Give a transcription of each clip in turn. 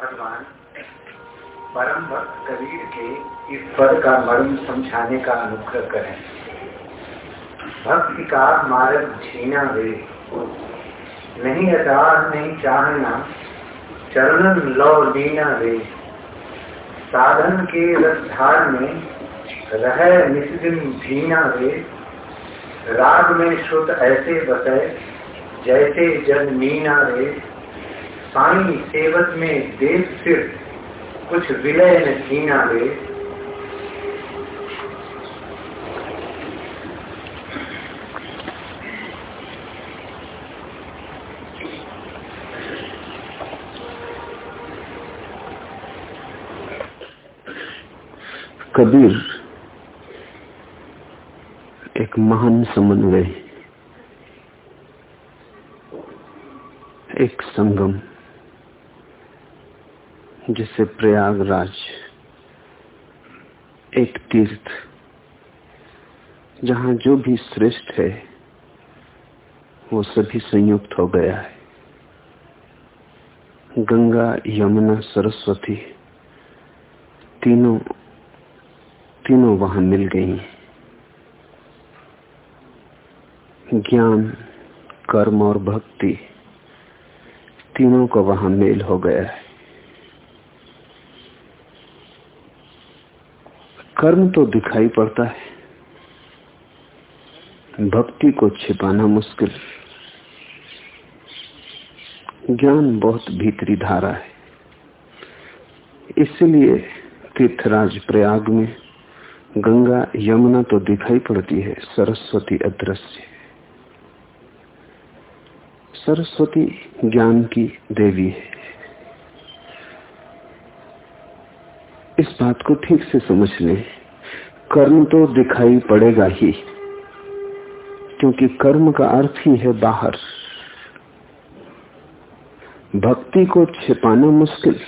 भगवान परम भक्त कबीर के इस पद का मर्म समझाने का अनुग्रह करें। भक्ति का मार्ग छीना वे। नहीं अचार नहीं चाहना, चरणन लो लीना वे। साधन के रसधार में रह निस्दिन भीना वे। राग में श्रुत ऐसे बसे, जैसे जल मीना रे। साई सेवत में देव सिर कुछ विलय न कीना रे कबीर, एक महान समन्वय, एक संगम। जिसे प्रयागराज, एक तीर्थ, जहाँ जो भी श्रेष्ठ है, वो सभी संयुक्त हो गया है। गंगा, यमुना, सरस्वती, तीनों तीनों वहाँ मिल गई ज्ञान, कर्म और भक्ति, तीनों का वहाँ मेल हो गया है। कर्म तो दिखाई पड़ता है। भक्ति को छिपाना मुश्किल। ज्ञान बहुत भीतरी धारा है। इसलिए तीर्थराज प्रयाग में गंगा, यमुना तो दिखाई पड़ती है, सरस्वती अदृश्य। सरस्वती ज्ञान की देवी है। इस बात को ठीक से समझ लें। कर्म तो दिखाई पड़ेगा ही, क्योंकि कर्म का अर्थ ही है बाहर। भक्ति को छिपाना मुश्किल।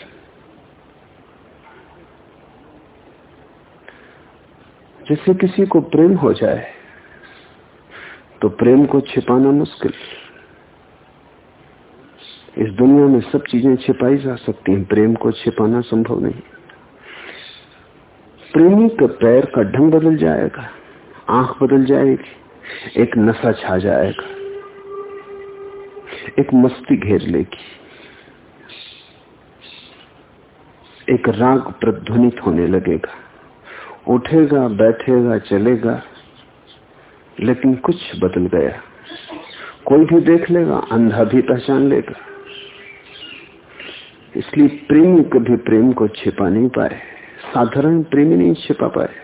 जैसे किसी को प्रेम हो जाए तो प्रेम को छिपाना मुश्किल। इस दुनिया में सब चीज़ें छिपाई जा सकती हैं, प्रेम को छिपाना संभव नहीं। प्रेमी के पैर का ढंग बदल जाएगा, आँख बदल जाएगी, एक नशा छा जाएगा, एक मस्ती घेर लेगी, एक राग प्रध्वनित होने लगेगा। उठेगा, बैठेगा, चलेगा, लेकिन कुछ बदल गया। कोई भी देख लेगा, अंधा भी पहचान लेगा। इसलिए प्रेमी कभी प्रेम को छिपा नहीं पाए। साधारण प्रेमी नहीं छिपा पाए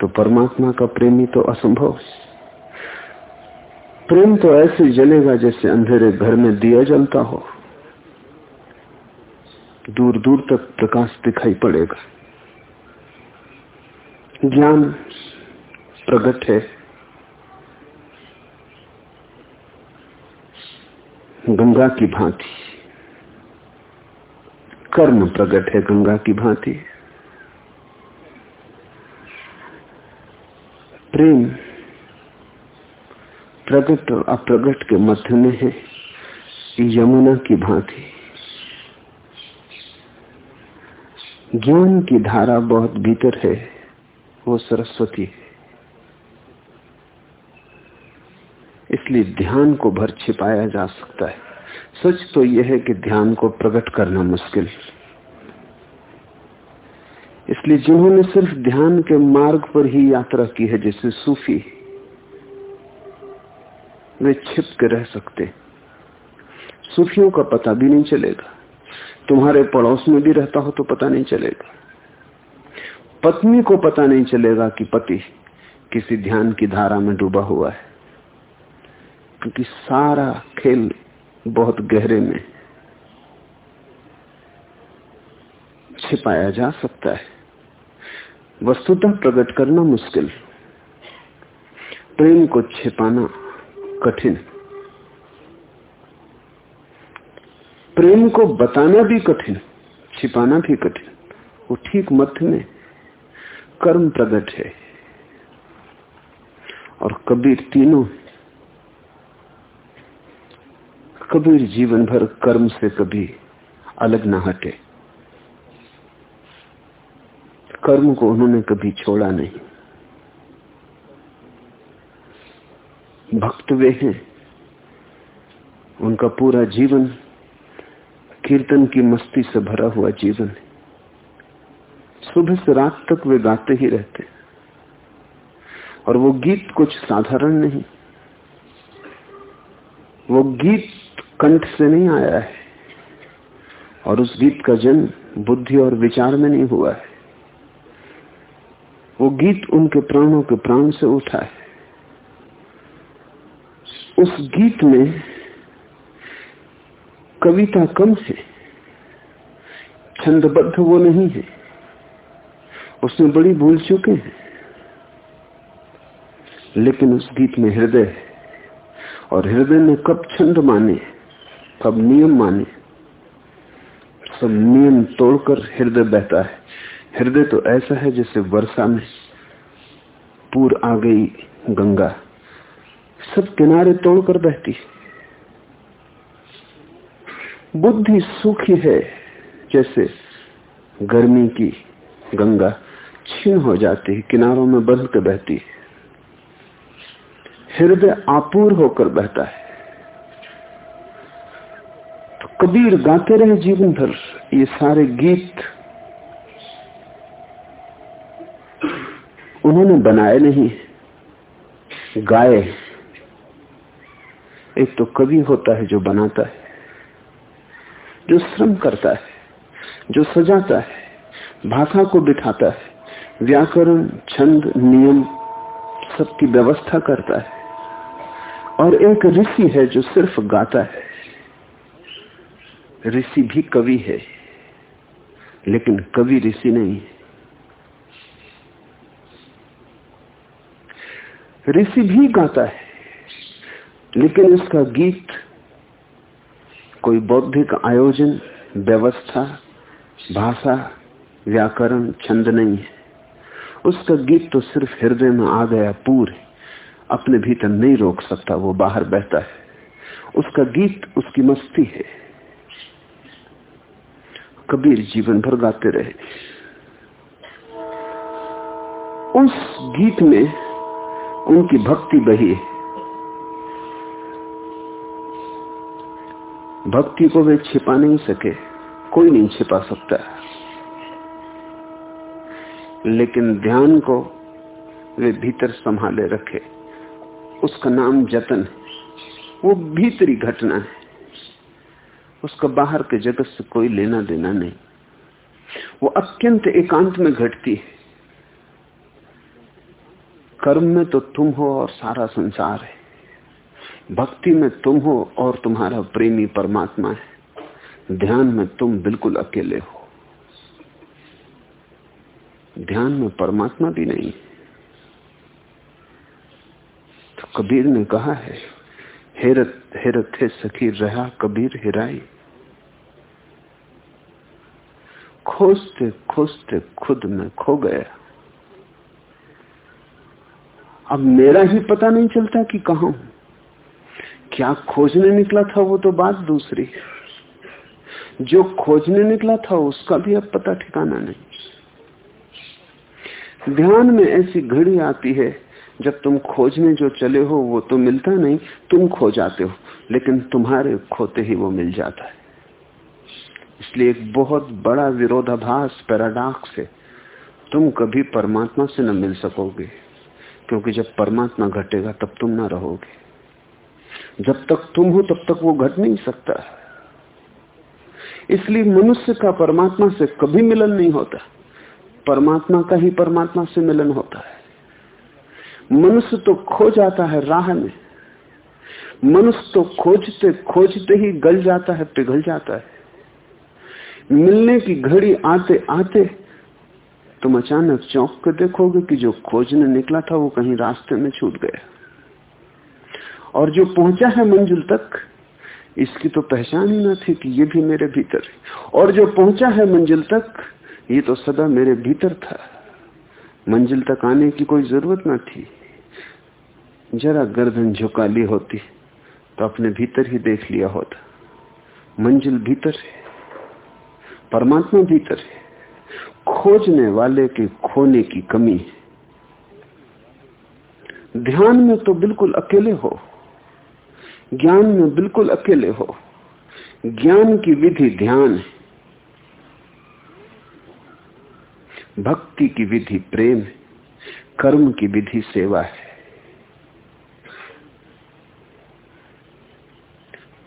तो परमात्मा का प्रेमी तो असंभव प्रेम तो ऐसे जलेगा जैसे अंधेरे घर में दिया जलता हो। दूर दूर तक प्रकाश दिखाई पड़ेगा। ज्ञान प्रगट है। गंगा की भांति। कर्म प्रगट है, गंगा की भांति। प्रेम प्रकट और अप्रगट के मध्य में है, यमुना की भांति। ज्ञान की धारा बहुत भीतर है, वो सरस्वती है। इसलिए ध्यान को भर छिपाया जा सकता है। सच तो यह है कि ध्यान को प्रकट करना मुश्किल। इसलिए जिन्होंने सिर्फ़ ध्यान के मार्ग पर ही यात्रा की है, जैसे सूफी, वे छिप के रह सकते सूफियों का पता भी नहीं चलेगा। तुम्हारे पड़ोस में भी रहता हो तो पता नहीं चलेगा। पत्नी को पता नहीं चलेगा कि पति किसी ध्यान की धारा में डूबा हुआ है, क्योंकि सारा खेल बहुत गहरे में छिपाया जा सकता है। वस्तुतः प्रकट करना मुश्किल। प्रेम को छिपाना कठिन। प्रेम को बताना भी कठिन, छिपाना भी कठिन। वो ठीक मध्य में कर्म प्रकट है। और कबीर तीनों, कबीर जीवन भर कर्म से कभी अलग ना हटे। कर्म को उन्होंने कभी छोड़ा नहीं। भक्त वे हैं। उनका पूरा जीवन कीर्तन की मस्ती से भरा हुआ जीवन है। सुबह से रात तक वे गाते ही रहते और वो गीत कुछ साधारण नहीं। वो गीत कंठ से नहीं आया है। और उस गीत का जन्म बुद्धि और विचार में नहीं हुआ है। वो गीत उनके प्राणों के प्राण से उठा है। उस गीत में कविता कम है, छंदबद्ध वो नहीं है। उसमें बड़ी भूल चुके हैं, लेकिन उस गीत में हृदय है। और हृदय ने कब छंद माने, कब नियम माने, सब नियम तोड़कर हृदय बहता है। हृदय तो ऐसा है जैसे वर्षा में पूर आ गई गंगा। सब किनारे तोड़कर बहती। बुद्धि सुखी है जैसे गर्मी की गंगा छीन हो जाती है, किनारों में बंध के बहती हृदय आपूर होकर बहता है। तो कबीर गाते रहे जीवन भर, ये सारे गीत उन्होंने बनाए नहीं, गाए। एक तो कवि होता है जो बनाता है, जो श्रम करता है, जो सजाता है, भाषा को बिठाता है, व्याकरण, छंद, नियम, सबकी व्यवस्था करता है। और एक ऋषि है जो सिर्फ़ गाता है। ऋषि भी कवि है, लेकिन कवि ऋषि नहीं है। ऋषि भी गाता है। लेकिन इसका गीत कोई बौद्धिक आयोजन, व्यवस्था, भाषा, व्याकरण, छंद नहीं है। उसका गीत तो सिर्फ़ हृदय में आ गया, पूरे। अपने भीतर नहीं रोक सकता, वो बाहर बहता है। उसका गीत उसकी मस्ती है। कबीर जीवन भर गाते रहे। उस गीत में उनकी भक्ति बही है। भक्ति को वे छिपा नहीं सके, कोई नहीं छिपा सकता। लेकिन ध्यान को वे भीतर संभाले रखे। उसका नाम जतन वो भीतरी घटना है। उसका बाहर के जगत से कोई लेना देना नहीं। वो अत्यंत एकांत में घटती है। कर्म में तो तुम हो और सारा संसार है। भक्ति में तुम हो और तुम्हारा प्रेमी परमात्मा है। ध्यान में तुम बिल्कुल अकेले हो। ध्यान में परमात्मा भी नहीं। तो कबीर ने कहा है, हेरत हेरत थे सखी, रहा कबीर हिराई। खोजते खोजते खुद में खो गया। अब मेरा ही पता नहीं चलता कि कहा हूँ। क्या खोजने निकला था वो तो बात दूसरी। जो खोजने निकला था उसका भी अब पता ठिकाना नहीं। ध्यान में ऐसी घड़ी आती है, जब तुम खोजने जो चले हो वो तो मिलता नहीं, तुम खो जाते हो, लेकिन तुम्हारे खोते ही वो मिल जाता है। इसलिए एक बहुत बड़ा विरोधाभास पैराडॉक्स है। तुम कभी परमात्मा से न मिल सकोगे। क्योंकि जब परमात्मा घटेगा, तब तुम ना रहोगे। जब तक तुम हो, तब तक वो घट नहीं सकता। इसलिए मनुष्य का परमात्मा से कभी मिलन नहीं होता। परमात्मा का ही परमात्मा से मिलन होता है। मनुष्य तो खो जाता है राह में। मनुष्य तो खोजते खोजते ही गल जाता है, पिघल जाता है। मिलने की घड़ी आते आते तुम अचानक चौंक कर देखोगे कि जो खोजने निकला था वो कहीं रास्ते में छूट गया। और जो पहुँचा है मंजिल तक, इसकी तो पहचान ही ना थी कि ये भी मेरे भीतर है। और जो पहुँचा है मंजिल तक, ये तो सदा मेरे भीतर था। मंजिल तक आने की कोई ज़रूरत ना थी। जरा गर्दन झुका ली होती तो अपने भीतर ही देख लिया होता। मंजिल भीतर है, परमात्मा भीतर है। खोजने वाले के खोने की कमी है। ध्यान में तो बिल्कुल अकेले हो, ज्ञान में बिल्कुल अकेले हो, ज्ञान की विधि ध्यान है। भक्ति की विधि प्रेम है, कर्म की विधि सेवा है।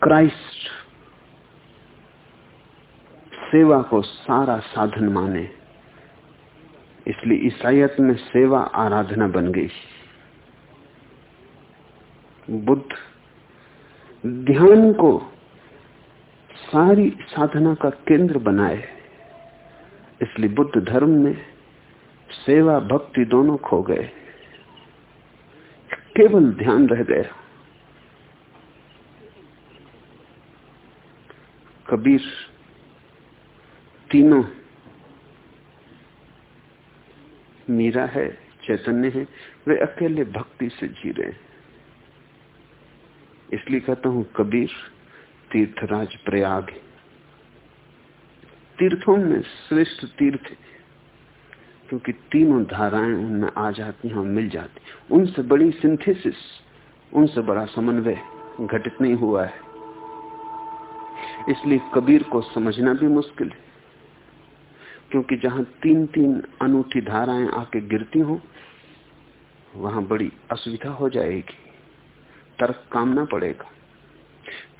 क्राइस्ट सेवा को सारा साधन माने। इसलिए ईसाइत में सेवा आराधना बन गई। बुद्ध ध्यान को सारी साधना का केंद्र बनाए। इसलिए बुद्ध धर्म में सेवा भक्ति दोनों खो गए। केवल ध्यान रह गया। कबीर तीनों मीरा है, चैतन्य है, वे अकेले भक्ति से जी रहे हैं। इसलिए कहता हूँ, कबीर, तीर्थराज प्रयाग तीर्थों में श्रेष्ठ तीर्थ क्योंकि तीनों धाराएँ उनमें आ जाती हैं मिल जाती उनसे बड़ी सिंथेसिस, उनसे बड़ा समन्वय घटित नहीं हुआ है। इसलिए कबीर को समझना भी मुश्किल है। क्योंकि जहाँ तीन तीन अनूठी धाराएँ आके गिरती हो, वहाँ बड़ी असुविधा हो जाएगी, तर्क कामना पड़ेगा।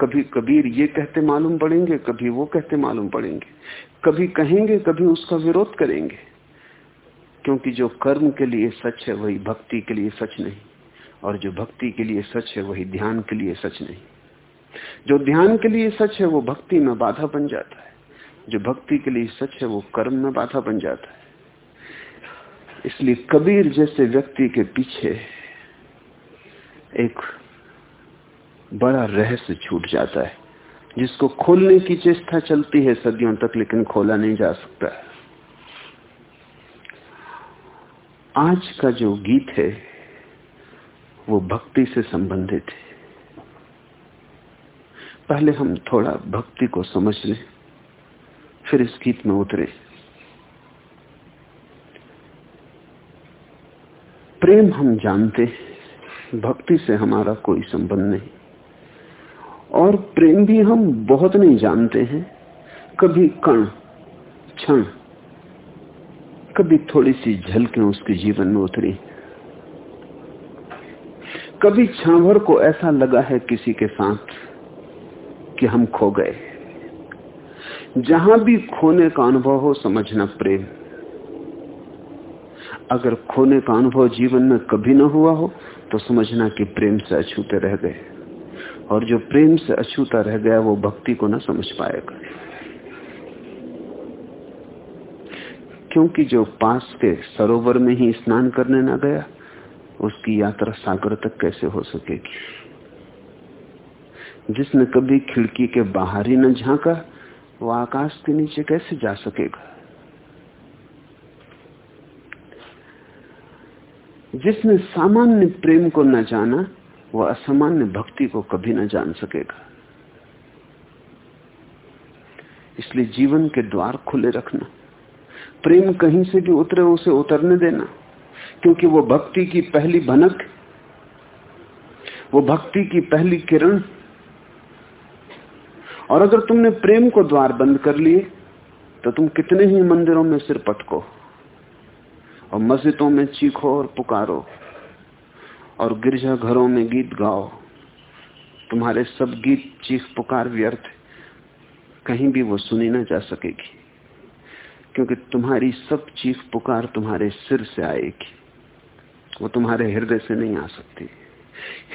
कभी कबीर ये कहते मालूम पड़ेंगे, कभी वो कहते मालूम पड़ेंगे, कभी कहेंगे, कभी उसका विरोध करेंगे, क्योंकि जो कर्म के लिए सच है, वही भक्ति के लिए सच नहीं, और जो भक्ति के लिए सच है, वही ध्यान के लिए सच नहीं। जो ध्यान के लिए सच है, वो भक्ति में बाधा बन जाता है। जो भक्ति के लिए सच है, वो कर्म में बाधा बन जाता है। इसलिए कबीर जैसे व्यक्ति के पीछे एक बड़ा रहस्य छूट जाता है, जिसको खोलने की चेष्टा चलती है सदियों तक, लेकिन खोला नहीं जा सकता आज का जो गीत है, वो भक्ति से संबंधित है। पहले हम थोड़ा भक्ति को समझ लें। फिर इस गीत में उतरे। प्रेम हम जानते हैं, भक्ति से हमारा कोई संबंध नहीं। और प्रेम भी हम बहुत नहीं जानते हैं। कभी कण, क्षण, कभी थोड़ी सी झलकें उसके जीवन में उतरी। कभी भर को ऐसा लगा है किसी के साथ कि हम खो गए। जहाँ भी खोने का अनुभव हो, समझना प्रेम। अगर खोने का अनुभव जीवन में कभी ना हुआ हो तो समझना कि प्रेम से अछूते रह गए। और जो प्रेम से अछूता रह गया, वो भक्ति को ना समझ पाएगा। क्योंकि जो पास के सरोवर में ही स्नान करने ना गया, उसकी यात्रा सागर तक कैसे हो सकेगी? जिसने कभी खिड़की के बाहर ही न झांका वो आकाश के नीचे कैसे जा सकेगा? जिसने सामान्य प्रेम को न जाना, वह असामान्य भक्ति को कभी न जान सकेगा। इसलिए जीवन के द्वार खुले रखना, प्रेम कहीं से भी उतरे उसे उतरने देना, क्योंकि वो भक्ति की पहली भनक, वो भक्ति की पहली किरण और अगर तुमने प्रेम को द्वार बंद कर लिए तो तुम कितने ही मंदिरों में सिर पटको, और मस्जिदों में चीखो और पुकारो, और गिरजा घरों में गीत गाओ। तुम्हारे सब गीत चीख पुकार व्यर्थ, कहीं भी वो सुनी ना जा सकेगी, क्योंकि तुम्हारी सब चीख पुकार तुम्हारे सिर से आएगी। वो तुम्हारे हृदय से नहीं आ सकती।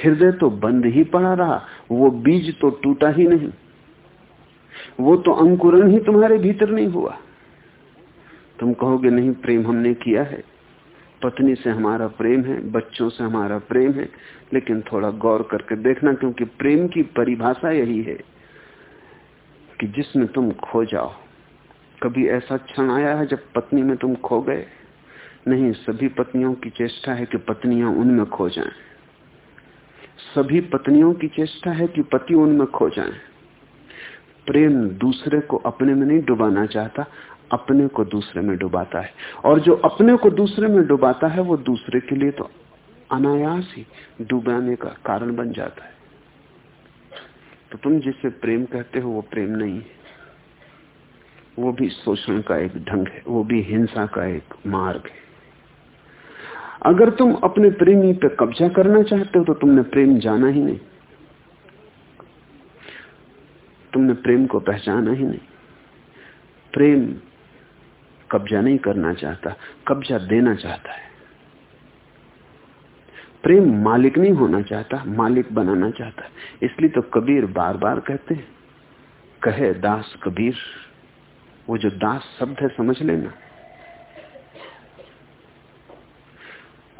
हृदय तो बंद ही पड़ा रहा, वो बीज तो टूटा ही नहीं। वो तो अंकुरन ही तुम्हारे भीतर नहीं हुआ तुम कहोगे, नहीं, प्रेम हमने किया है पत्नी से हमारा प्रेम है, बच्चों से हमारा प्रेम है, लेकिन थोड़ा गौर करके देखना, क्योंकि प्रेम की परिभाषा यही है कि जिसमें तुम खो जाओ कभी ऐसा क्षण आया है जब पत्नी में तुम खो गए नहीं, सभी पत्नियों की चेष्टा है कि पत्नियाँ उनमें खो जाएँ। सभी पत्नियों की चेष्टा है कि पति उनमें खो जाएँ। प्रेम दूसरे को अपने में नहीं डुबाना चाहता, अपने को दूसरे में डुबाता है। और जो अपने को दूसरे में डुबाता है, वो दूसरे के लिए तो अनायास ही डुबाने का कारण बन जाता है। तो तुम जिसे प्रेम कहते हो, वो प्रेम नहीं है। वो भी शोषण का एक ढंग है, वो भी हिंसा का एक मार्ग है। अगर तुम अपने प्रेमी पे कब्जा करना चाहते हो तो तुमने प्रेम जाना ही नहीं। तुमने प्रेम को पहचाना ही नहीं। प्रेम कब्जा नहीं करना चाहता, कब्जा देना चाहता है। प्रेम मालिक नहीं होना चाहता, मालिक बनाना चाहता है। इसलिए तो कबीर बार बार कहते हैं, कहे दास कबीर, वो जो दास शब्द है, समझ लेना।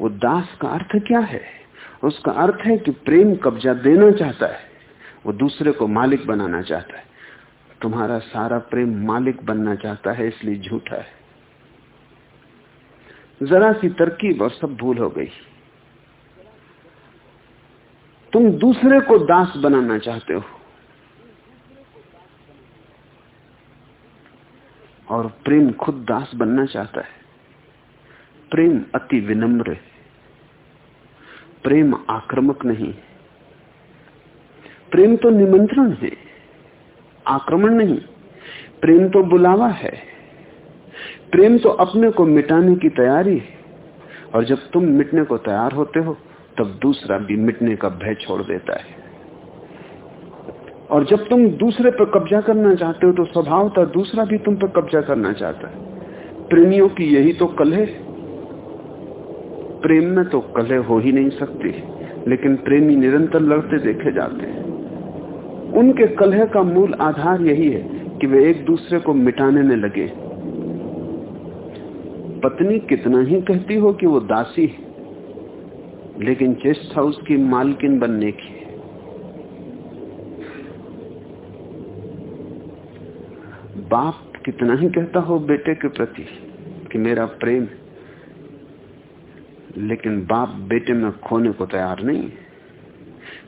वो दास का अर्थ क्या है? उसका अर्थ है कि प्रेम कब्जा देना चाहता है। वो दूसरे को मालिक बनाना चाहता है। तुम्हारा सारा प्रेम मालिक बनना चाहता है, इसलिए झूठा है। जरा सी तरकीब और सब भूल हो गई। तुम दूसरे को दास बनाना चाहते हो। और प्रेम खुद दास बनना चाहता है। प्रेम अति विनम्र है। प्रेम आक्रमक नहीं प्रेम तो निमंत्रण है, आक्रमण नहीं। प्रेम तो बुलावा है। प्रेम तो अपने को मिटाने की तैयारी है। और जब तुम मिटने को तैयार होते हो, तब दूसरा भी मिटने का भय छोड़ देता है। और जब तुम दूसरे पर कब्जा करना चाहते हो तो स्वभावतः दूसरा भी तुम पर कब्जा करना चाहता है। प्रेमियों की यही तो कल है। प्रेम में तो कलह हो ही नहीं सकती, लेकिन प्रेमी निरंतर लड़ते देखे जाते हैं। उनके कलह का मूल आधार यही है कि वे एक दूसरे को मिटाने में लगे। पत्नी कितना ही कहती हो कि वो दासी है, लेकिन चेस्ट हाउस की मालकिन बनने की बाप कितना ही कहता हो बेटे के प्रति कि मेरा प्रेम लेकिन बाप बेटे में खोने को तैयार नहीं है।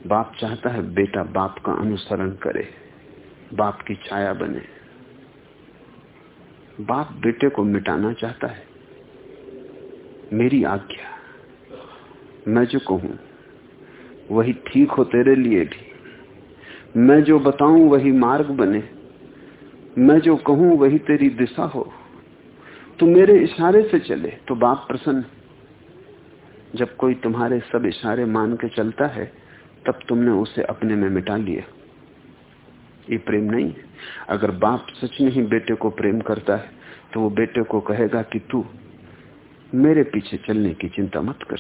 बाप चाहता है बेटा बाप का अनुसरण करे, बाप की छाया बने। बाप बेटे को मिटाना चाहता है। मेरी आज्ञा, मैं जो कहूँ, वही ठीक हो तेरे लिए भी। मैं जो बताऊँ, वही मार्ग बने। मैं जो कहूँ, वही तेरी दिशा हो। तू मेरे इशारे से चले तो बाप प्रसन्न। जब कोई तुम्हारे सब इशारे मान के चलता है तब तुमने उसे अपने में मिटा लिया। ये प्रेम नहीं। अगर बाप सच में ही बेटे को प्रेम करता है तो वो बेटे को कहेगा कि तू मेरे पीछे चलने की चिंता मत कर।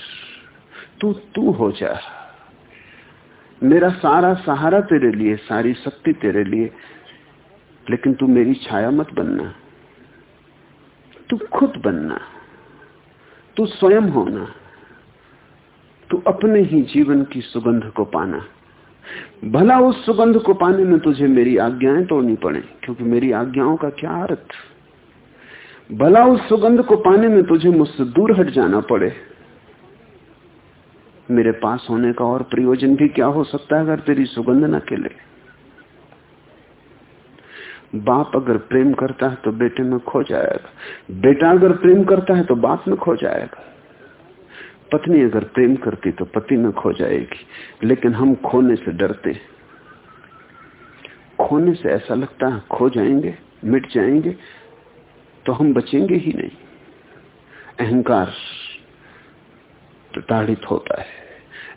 तू तू हो जा। मेरा सारा सहारा तेरे लिए, सारी शक्ति तेरे लिए, लेकिन तू मेरी छाया मत बनना। तू खुद बनना। तू स्वयं होना। तू अपने ही जीवन की सुगंध को पाना। भला उस सुगंध को पाने में तुझे मेरी आज्ञाएँ तोड़नी पड़े, क्योंकि मेरी आज्ञाओं का क्या अर्थ? भला उस सुगंध को पाने में तुझे मुझसे दूर हट जाना पड़े। मेरे पास होने का और प्रयोजन भी क्या हो सकता है अगर तेरी सुगंध न खिले? बाप अगर प्रेम करता है तो बेटे में खो जाएगा। बेटा अगर प्रेम करता है तो बाप में खो जाएगा। पत्नी अगर प्रेम करती तो पति में खो जाएगी, लेकिन हम खोने से डरते खोने से ऐसा लगता है खो जाएँगे, मिट जाएँगे तो हम बचेंगे ही नहीं। अहंकार प्रताड़ित होता है।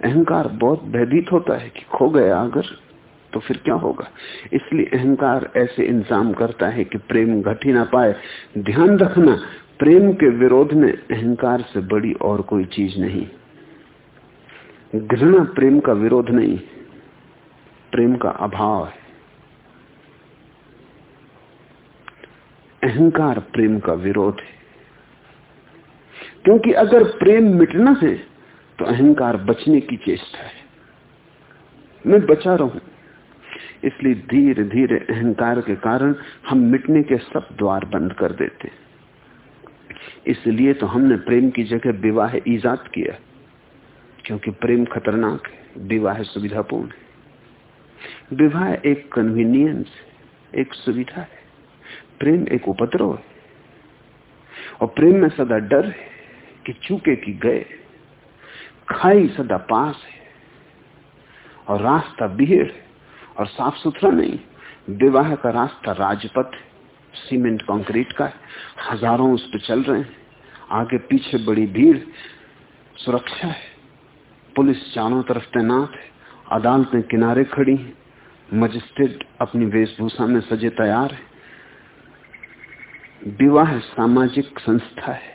अहंकार बहुत भयभीत होता है कि खो गया अगर तो फिर क्या होगा? इसलिए अहंकार ऐसे इंतज़ाम करता है कि प्रेम घट ही ना पाए। ध्यान रखना प्रेम के विरोध में अहंकार से बड़ी और कोई चीज़ नहीं। घृणा प्रेम का विरोध नहीं, प्रेम का अभाव है। अहंकार प्रेम का विरोध है। क्योंकि अगर प्रेम मिटना है तो अहंकार बचने की चेष्टा है। मैं बचा रहूँ, इसलिए धीरे धीरे अहंकार के कारण हम मिटने के सब द्वार बंद कर देते हैं। इसलिए तो हमने प्रेम की जगह विवाह ईजाद किया। क्योंकि प्रेम खतरनाक है, विवाह सुविधापूर्ण है। विवाह एक कन्वीनियंस एक सुविधा है। प्रेम एक उपद्रव है। और प्रेम में सदा डर है कि चूके की गए, खाई सदा पास है। और रास्ता है और साफ़ सुथरा नहीं, विवाह का रास्ता राजपथ सीमेंट कंक्रीट का है। हज़ारों उस पर चल रहे हैं। आगे पीछे बड़ी भीड़। सुरक्षा है। पुलिस चारों तरफ़ तैनात है। अदालतें किनारे खड़ी हैं। मजिस्ट्रेट अपनी वेशभूषा में सजे तैयार है। विवाह सामाजिक संस्था है।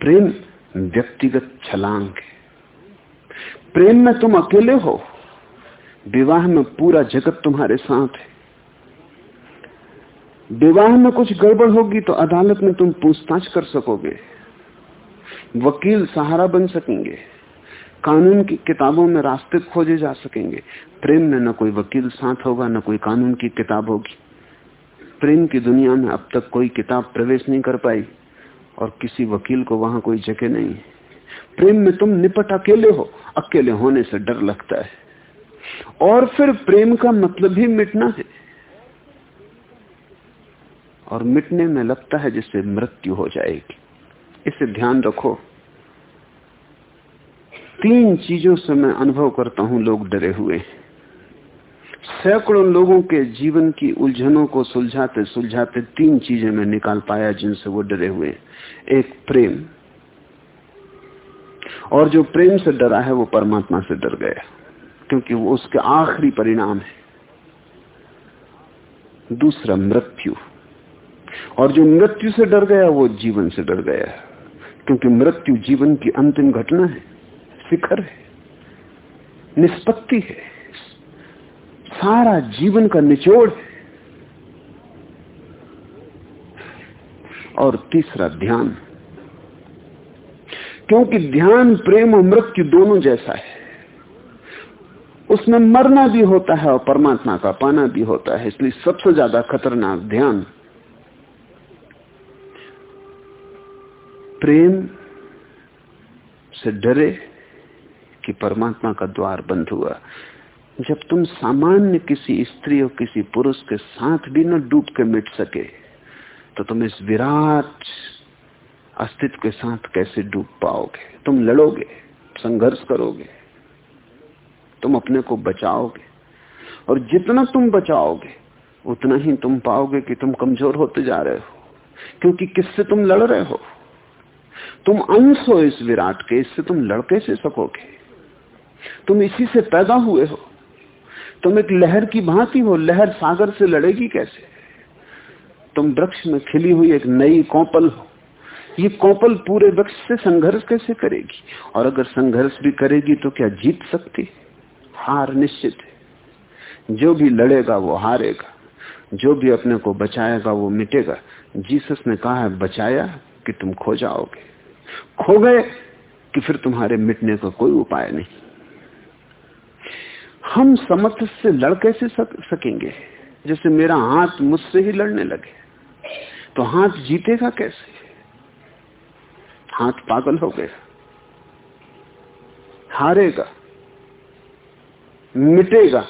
प्रेम व्यक्तिगत छलांग है। प्रेम में तुम अकेले हो। विवाह में पूरा जगत तुम्हारे साथ है। विवाह में कुछ गड़बड़ होगी तो अदालत में तुम पूछताछ कर सकोगे। वकील सहारा बन सकेंगे। कानून की किताबों में रास्ते खोजे जा सकेंगे। प्रेम में न कोई वकील साथ होगा, न कोई कानून की किताब होगी। प्रेम की दुनिया में अब तक कोई किताब प्रवेश नहीं कर पाई और किसी वकील को वहाँ कोई जगह नहीं। है प्रेम में तुम निपट अकेले हो। अकेले होने से डर लगता है। और फिर प्रेम का मतलब ही मिटना है। और मिटने में लगता है जिससे मृत्यु हो जाएगी। इसे ध्यान रखो। तीन चीज़ों से मैं अनुभव करता हूँ, लोग डरे हुए सैकड़ों लोगों के जीवन की उलझनों को सुलझाते सुलझाते तीन चीज़ें मैं निकाल पाया जिनसे वो डरे हुए एक, प्रेम। और जो प्रेम से डरा है, वो परमात्मा से डर गया, क्योंकि वो उसके आखिरी परिणाम है। दूसरा, मृत्यु। और जो मृत्यु से डर गया, वो जीवन से डर गया क्योंकि मृत्यु जीवन की अंतिम घटना है, शिखर है, निष्पत्ति है। सारा जीवन का निचोड़ है। और तीसरा ध्यान, क्योंकि ध्यान, प्रेम और मृत्यु दोनों जैसा है। उसमें मरना भी होता है और परमात्मा का पाना भी होता है, इसलिए सबसे ज़्यादा खतरनाक ध्यान प्रेम से डरे कि परमात्मा का द्वार बंद हुआ। जब तुम सामान्य किसी स्त्री और किसी पुरुष के साथ भी न डूब के मिट सके तो तुम इस विराट अस्तित्व के साथ कैसे डूब पाओगे? तुम लड़ोगे, संघर्ष करोगे, तुम अपने को बचाओगे, और जितना तुम बचाओगे, उतना ही तुम पाओगे कि तुम कमज़ोर होते जा रहे हो, क्योंकि किससे तुम लड़ रहे हो? तुम अंश हो इस विराट के, इससे तुम लड़के से सकोगे। तुम इसी से पैदा हुए हो। तुम एक लहर की भांति हो, लहर सागर से लड़ेगी कैसे? तुम वृक्ष में खिली हुई एक नई कौपल हो। ये कौपल पूरे वृक्ष से संघर्ष कैसे करेगी? और अगर संघर्ष भी करेगी तो क्या जीत सकती? हार निश्चित है। जो भी लड़ेगा वो हारेगा। जो भी अपने को बचाएगा वो मिटेगा। जीसस ने कहा है, बचाया कि तुम खो जाओगे। खो गए कि फिर तुम्हारे मिटने का कोई उपाय नहीं। हम समर्थ से लड़ कैसे सक, सकेंगे? जैसे मेरा हाथ मुझसे ही लड़ने लगे तो हाथ जीतेगा कैसे? हाथ पागल हो गया हारेगा मिटेगा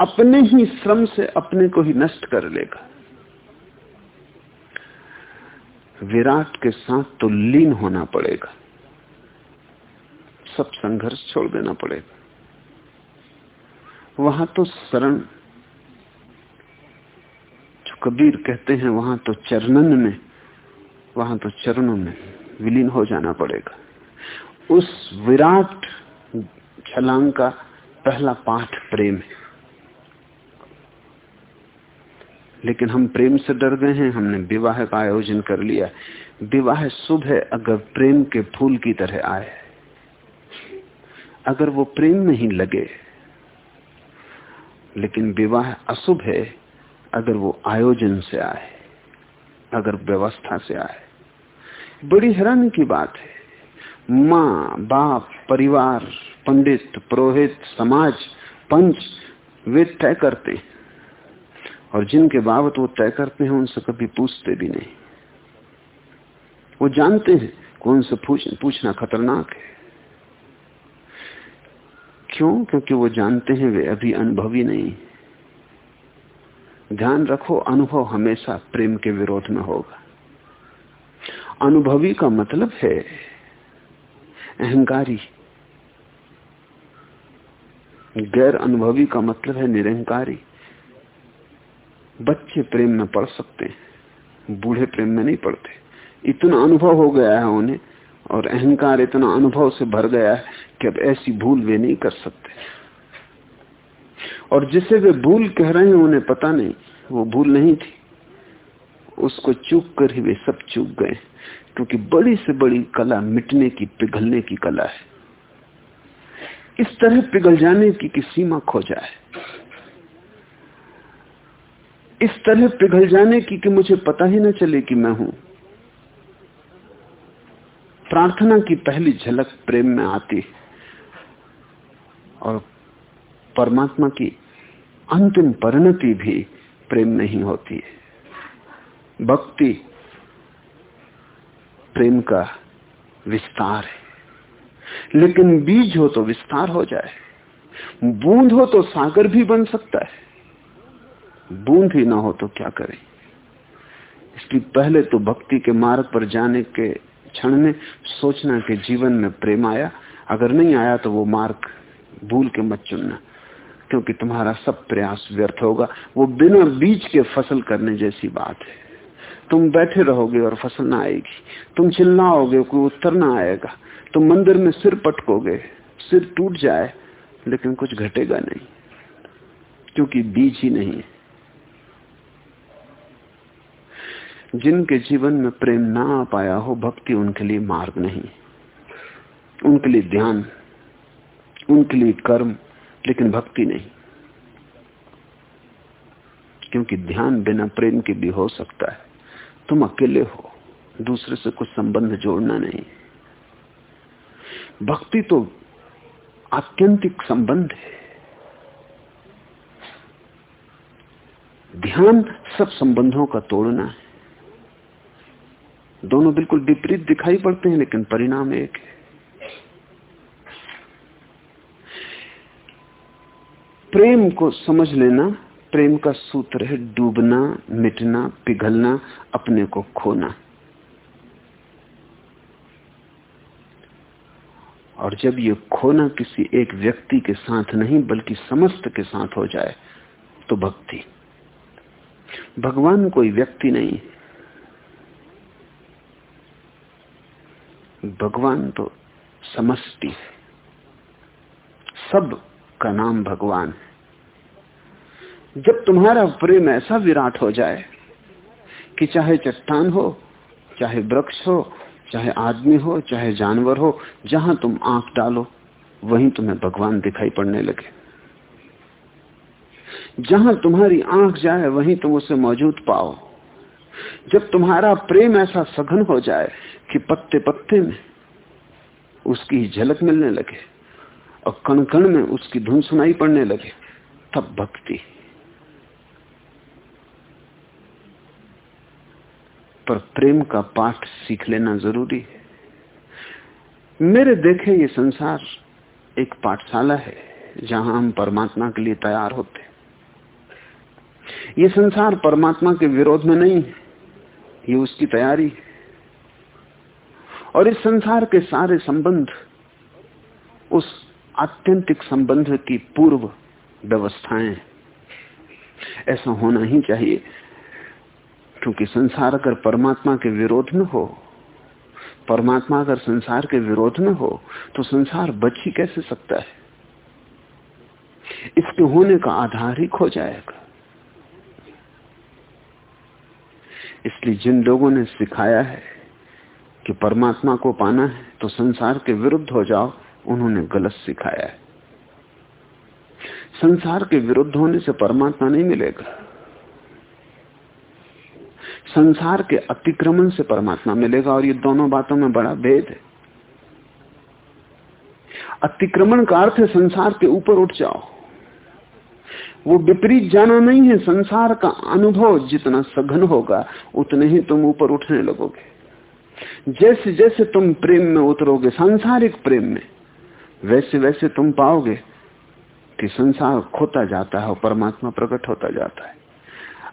अपने ही श्रम से अपने को ही नष्ट कर लेगा। विराट के साथ तो लीन होना पड़ेगा। सब संघर्ष छोड़ देना पड़ेगा। वहाँ तो शरण, जो कबीर कहते हैं, वहाँ तो चरणन में, वहाँ तो चरणों में विलीन हो जाना पड़ेगा। उस विराट छलांग का पहला पाठ प्रेम है। लेकिन हम प्रेम से डर गए हैं, हमने विवाह का आयोजन कर लिया। विवाह शुभ है अगर प्रेम के फूल की तरह आए। अगर वो प्रेम नहीं लगे, लेकिन विवाह अशुभ है अगर वो आयोजन से आए, अगर व्यवस्था से आए। बड़ी हैरानी की बात है। माँ, बाप, परिवार, पंडित, पुरोहित, समाज, पंच, वे तय करते हैं। और जिनके बाबत वो तय करते हैं उनसे कभी पूछते भी नहीं। वो जानते हैं कि उनसे पूछ, पूछना खतरनाक है। क्यों? क्योंकि वो जानते हैं वे अभी अनुभवी नहीं। ध्यान रखो अनुभव हमेशा प्रेम के विरोध में होगा। अनुभवी का मतलब है अहंकारी। गैर अनुभवी का मतलब है निरंकारी बच्चे प्रेम में पढ़ सकते हैं, बूढ़े प्रेम में नहीं पढ़ते। इतना अनुभव हो गया है उन्हें, और अहंकार इतना अनुभव से भर गया है कि अब ऐसी भूल वे नहीं कर सकते। और जिसे वे भूल कह रहे हैं, उन्हें पता नहीं, वो भूल नहीं थी। उसको चूक कर ही वे सब चूक गए क्योंकि बड़ी से बड़ी कला मिटने की, पिघलने की कला है। इस तरह पिघल जाने की, कि सीमा खो जाए। इस तरह पिघल जाने की कि मुझे पता ही न चले कि मैं हूँ। प्रार्थना की पहली झलक प्रेम में आती है। और परमात्मा की अंतिम परिणति भी प्रेम नहीं होती है। भक्ति प्रेम का विस्तार है। लेकिन बीज हो तो विस्तार हो जाए, बूंद हो तो सागर भी बन सकता है। बूंद ही ना हो तो क्या करें? इसलिए पहले तो भक्ति के मार्ग पर जाने के क्षण में सोचना कि जीवन में प्रेम आया। अगर नहीं आया तो वो मार्ग भूल के मत चुनना, क्योंकि तुम्हारा सब प्रयास व्यर्थ होगा। वो बिना बीज के फ़सल करने जैसी बात है। तुम बैठे रहोगे और फ़सल ना आएगी। तुम चिल्लाओगे, कोई उत्तर ना आएगा। तुम मंदिर में सिर पटकोगे, सिर टूट जाए, लेकिन कुछ घटेगा नहीं, क्योंकि बीज ही नहीं है। जिनके जीवन में प्रेम ना आ पाया हो, भक्ति उनके लिए मार्ग नहीं। उनके लिए ध्यान, उनके लिए कर्म, लेकिन भक्ति नहीं। क्योंकि ध्यान बिना प्रेम के भी हो सकता है। तुम अकेले हो, दूसरे से कुछ संबंध जोड़ना नहीं। भक्ति तो आत्यंतिक संबंध है। ध्यान सब संबंधों का तोड़ना है। दोनों बिल्कुल विपरीत दिखाई पड़ते हैं, लेकिन परिणाम एक है। प्रेम को समझ लेना, प्रेम का सूत्र है डूबना, मिटना, पिघलना, अपने को खोना। और जब ये खोना किसी एक व्यक्ति के साथ नहीं, बल्कि समस्त के साथ हो जाए तो भक्ति। भगवान कोई व्यक्ति नहीं है। भगवान तो समष्टि है। सब का नाम भगवान है। जब तुम्हारा प्रेम ऐसा विराट हो जाए कि चाहे चट्टान हो, चाहे वृक्ष हो, चाहे आदमी हो, चाहे जानवर हो, जहाँ तुम आँख डालो, वहीं तुम्हें भगवान दिखाई पड़ने लगे। जहाँ तुम्हारी आँख जाए, वहीं तुम उसे मौजूद पाओ। जब तुम्हारा प्रेम ऐसा सघन हो जाए कि पत्ते पत्ते में उसकी झलक मिलने लगे और कण कण में उसकी धुन सुनाई पड़ने लगे, तब भक्ति। पर प्रेम का पाठ सीख लेना ज़रूरी है। मेरे देखे ये संसार एक पाठशाला है, जहाँ हम परमात्मा के लिए तैयार होते ये संसार परमात्मा के विरोध में नहीं है, ये उसकी तैयारी है। और इस संसार के सारे संबंध, उस आत्यंतिक संबंध की पूर्व व्यवस्थाएँ। ऐसा होना ही चाहिए, क्योंकि संसार अगर परमात्मा के विरोध में हो, परमात्मा अगर संसार के विरोध में हो तो संसार बच ही कैसे सकता है? इसके होने का आधार ही खो जाएगा। इसलिए जिन लोगों ने सिखाया है कि परमात्मा को पाना है तो संसार के विरुद्ध हो जाओ, उन्होंने गलत सिखाया है। संसार के विरुद्ध होने से परमात्मा नहीं मिलेगा। संसार के अतिक्रमण से परमात्मा मिलेगा, और ये दोनों बातों में बड़ा भेद है। अतिक्रमण का अर्थ है संसार के ऊपर उठ जाओ। वो विपरीत जाना नहीं है, संसार का अनुभव जितना सघन होगा, उतने ही तुम ऊपर उठने लगोगे। जैसे जैसे तुम प्रेम में उतरोगे, सांसारिक प्रेम में, वैसे वैसे तुम पाओगे कि संसार खोता जाता है और परमात्मा प्रकट होता जाता है।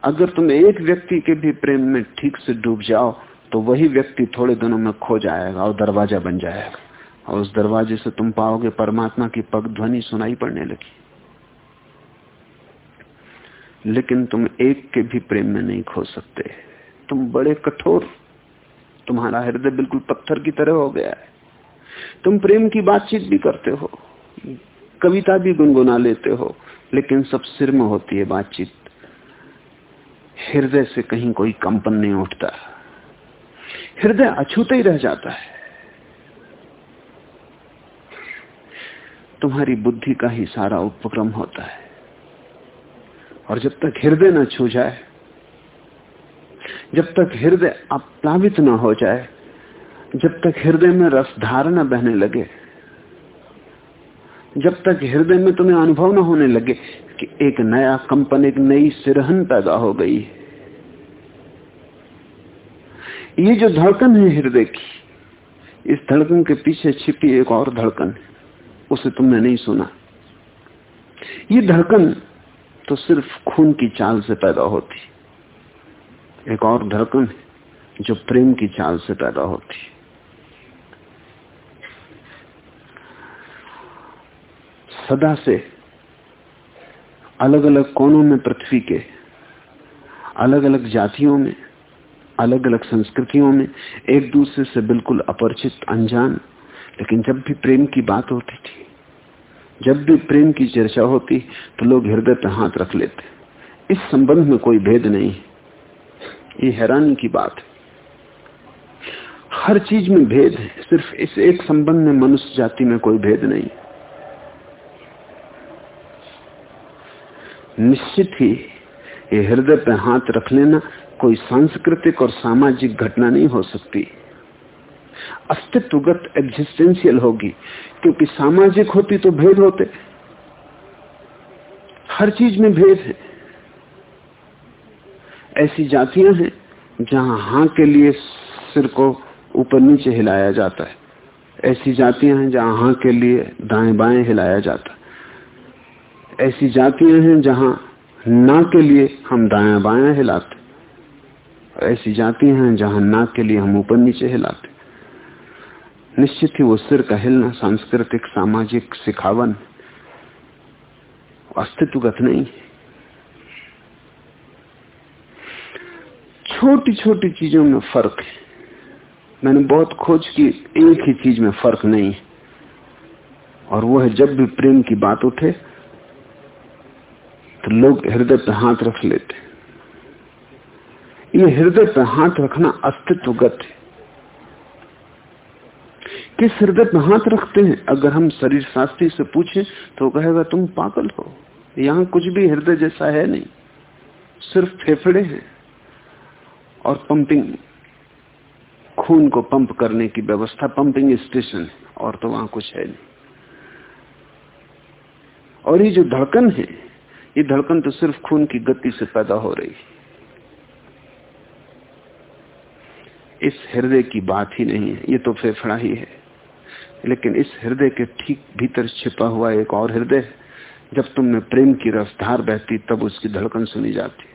अगर तुम एक व्यक्ति के भी प्रेम में ठीक से डूब जाओ तो वही व्यक्ति थोड़े दिनों में खो जाएगा और दरवाज़ा बन जाएगा। और उस दरवाजे से तुम पाओगे परमात्मा की पग ध्वनि सुनाई पड़ने लगी। लेकिन तुम एक के भी प्रेम में नहीं खो सकते। तुम बड़े कठोर तुम्हारा हृदय बिल्कुल पत्थर की तरह हो गया है। तुम प्रेम की बातचीत भी करते हो, कविता भी गुनगुना लेते हो, लेकिन सब सिर में होती है बातचीत। हृदय से कहीं कोई कंपन नहीं उठता। हृदय अछूते ही रह जाता है। तुम्हारी बुद्धि का ही सारा उपक्रम होता है। और जब तक हृदय न छू जाए जब तक हृदय अप्लावित न हो जाए, जब तक हृदय में रसधार न बहने लगे, जब तक हृदय में तुम्हें अनुभव न होने लगे कि एक नया कंपन, एक नई सिरहन पैदा हो गई ये जो धड़कन है हृदय की, इस धड़कन के पीछे छिपी एक और धड़कन उसे तुमने नहीं सुना। ये धड़कन तो सिर्फ़ खून की चाल से पैदा होती एक और धड़कन है जो प्रेम की चाल से पैदा होती। सदा से अलग अलग कोनों में पृथ्वी के अलग अलग जातियों में अलग अलग संस्कृतियों में एक दूसरे से बिल्कुल अपरिचित, अनजान। लेकिन जब भी प्रेम की बात होती थी, जब भी प्रेम की चर्चा होती तो लोग हृदय पर हाथ रख लेते। इस संबंध में कोई भेद नहीं। ये हैरानी की बात है। हर चीज़ में भेद है, सिर्फ़ इस एक संबंध में मनुष्य जाति में कोई भेद नहीं। निश्चित ही ये हृदय पर हाथ रख लेना कोई सांस्कृतिक और सामाजिक घटना नहीं हो सकती। अस्तित्वगत एग्जिस्टेंशियल होगी, क्योंकि सामाजिक होती तो भेद होते। हर चीज़ में भेद है। ऐसी जातियाँ हैं जहाँ हाँ के लिए सिर को ऊपर नीचे हिलाया जाता है। ऐसी जातियाँ हैं जहाँ हाँ के लिए दाएँ बाएँ हिलाया जाता है। ऐसी जातियाँ हैं जहाँ ना के लिए हम दाया बाया हिलाते ऐसी जातियाँ हैं जहाँ ना के लिए हम ऊपर नीचे हिलाते निश्चित ही वो सिर का हिलना सांस्कृतिक, सामाजिक सिखावन, अस्तित्वगत नहीं छोटी छोटी चीज़ों में फ़र्क है। मैंने बहुत खोज की, एक ही चीज़ में फ़र्क नहीं है। और वो है, जब भी प्रेम की बात उठे तो लोग हृदय पर हाथ रख लेते ये हृदय पर हाथ रखना अस्तित्वगत है। किस हृदय पर हाथ रखते हैं? अगर हम शरीर शास्त्री से पूछें तो कहेगा, तुम पागल हो। यहाँ कुछ भी हृदय जैसा है नहीं। सिर्फ़ फेफड़े हैं। और पंपिंग खून को पंप करने की व्यवस्था पंपिंग स्टेशन और तो वहाँ कुछ है नहीं। और ये जो धड़कन है, ये धड़कन तो सिर्फ़ खून की गति से पैदा हो रही है। इस हृदय की बात ही नहीं है, ये तो फेफड़ा ही है। लेकिन इस हृदय के ठीक भीतर छिपा हुआ एक और हृदय, जब तुम में प्रेम की रफ्तार बहती, तब उसकी धड़कन सुनी जाती।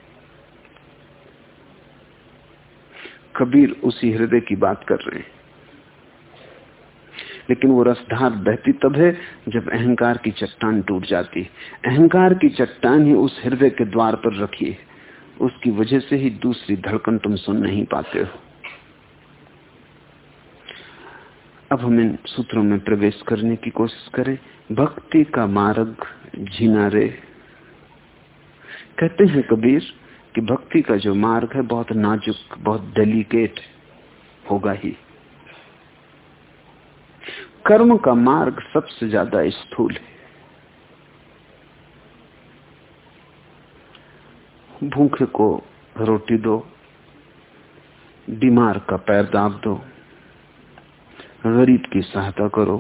कबीर उसी हृदय की बात कर रहे हैं। लेकिन वो रसधार बहती तब है जब अहंकार की चट्टान टूट जाती है। अहंकार की चट्टान ही उस हृदय के द्वार पर रखी है। उसकी वजह से ही दूसरी धड़कन तुम सुन नहीं पाते हो। अब हम इन सूत्रों में प्रवेश करने की कोशिश करें। भक्ति का मार्ग झिनारे कहते हैं कबीर कि भक्ति का जो मार्ग है बहुत नाजुक, बहुत डेलिकेट होगा ही। कर्म का मार्ग सबसे ज़्यादा स्थूल है। भूखे को रोटी दो, बीमार का पैर दाब दो, गरीब की सहायता करो,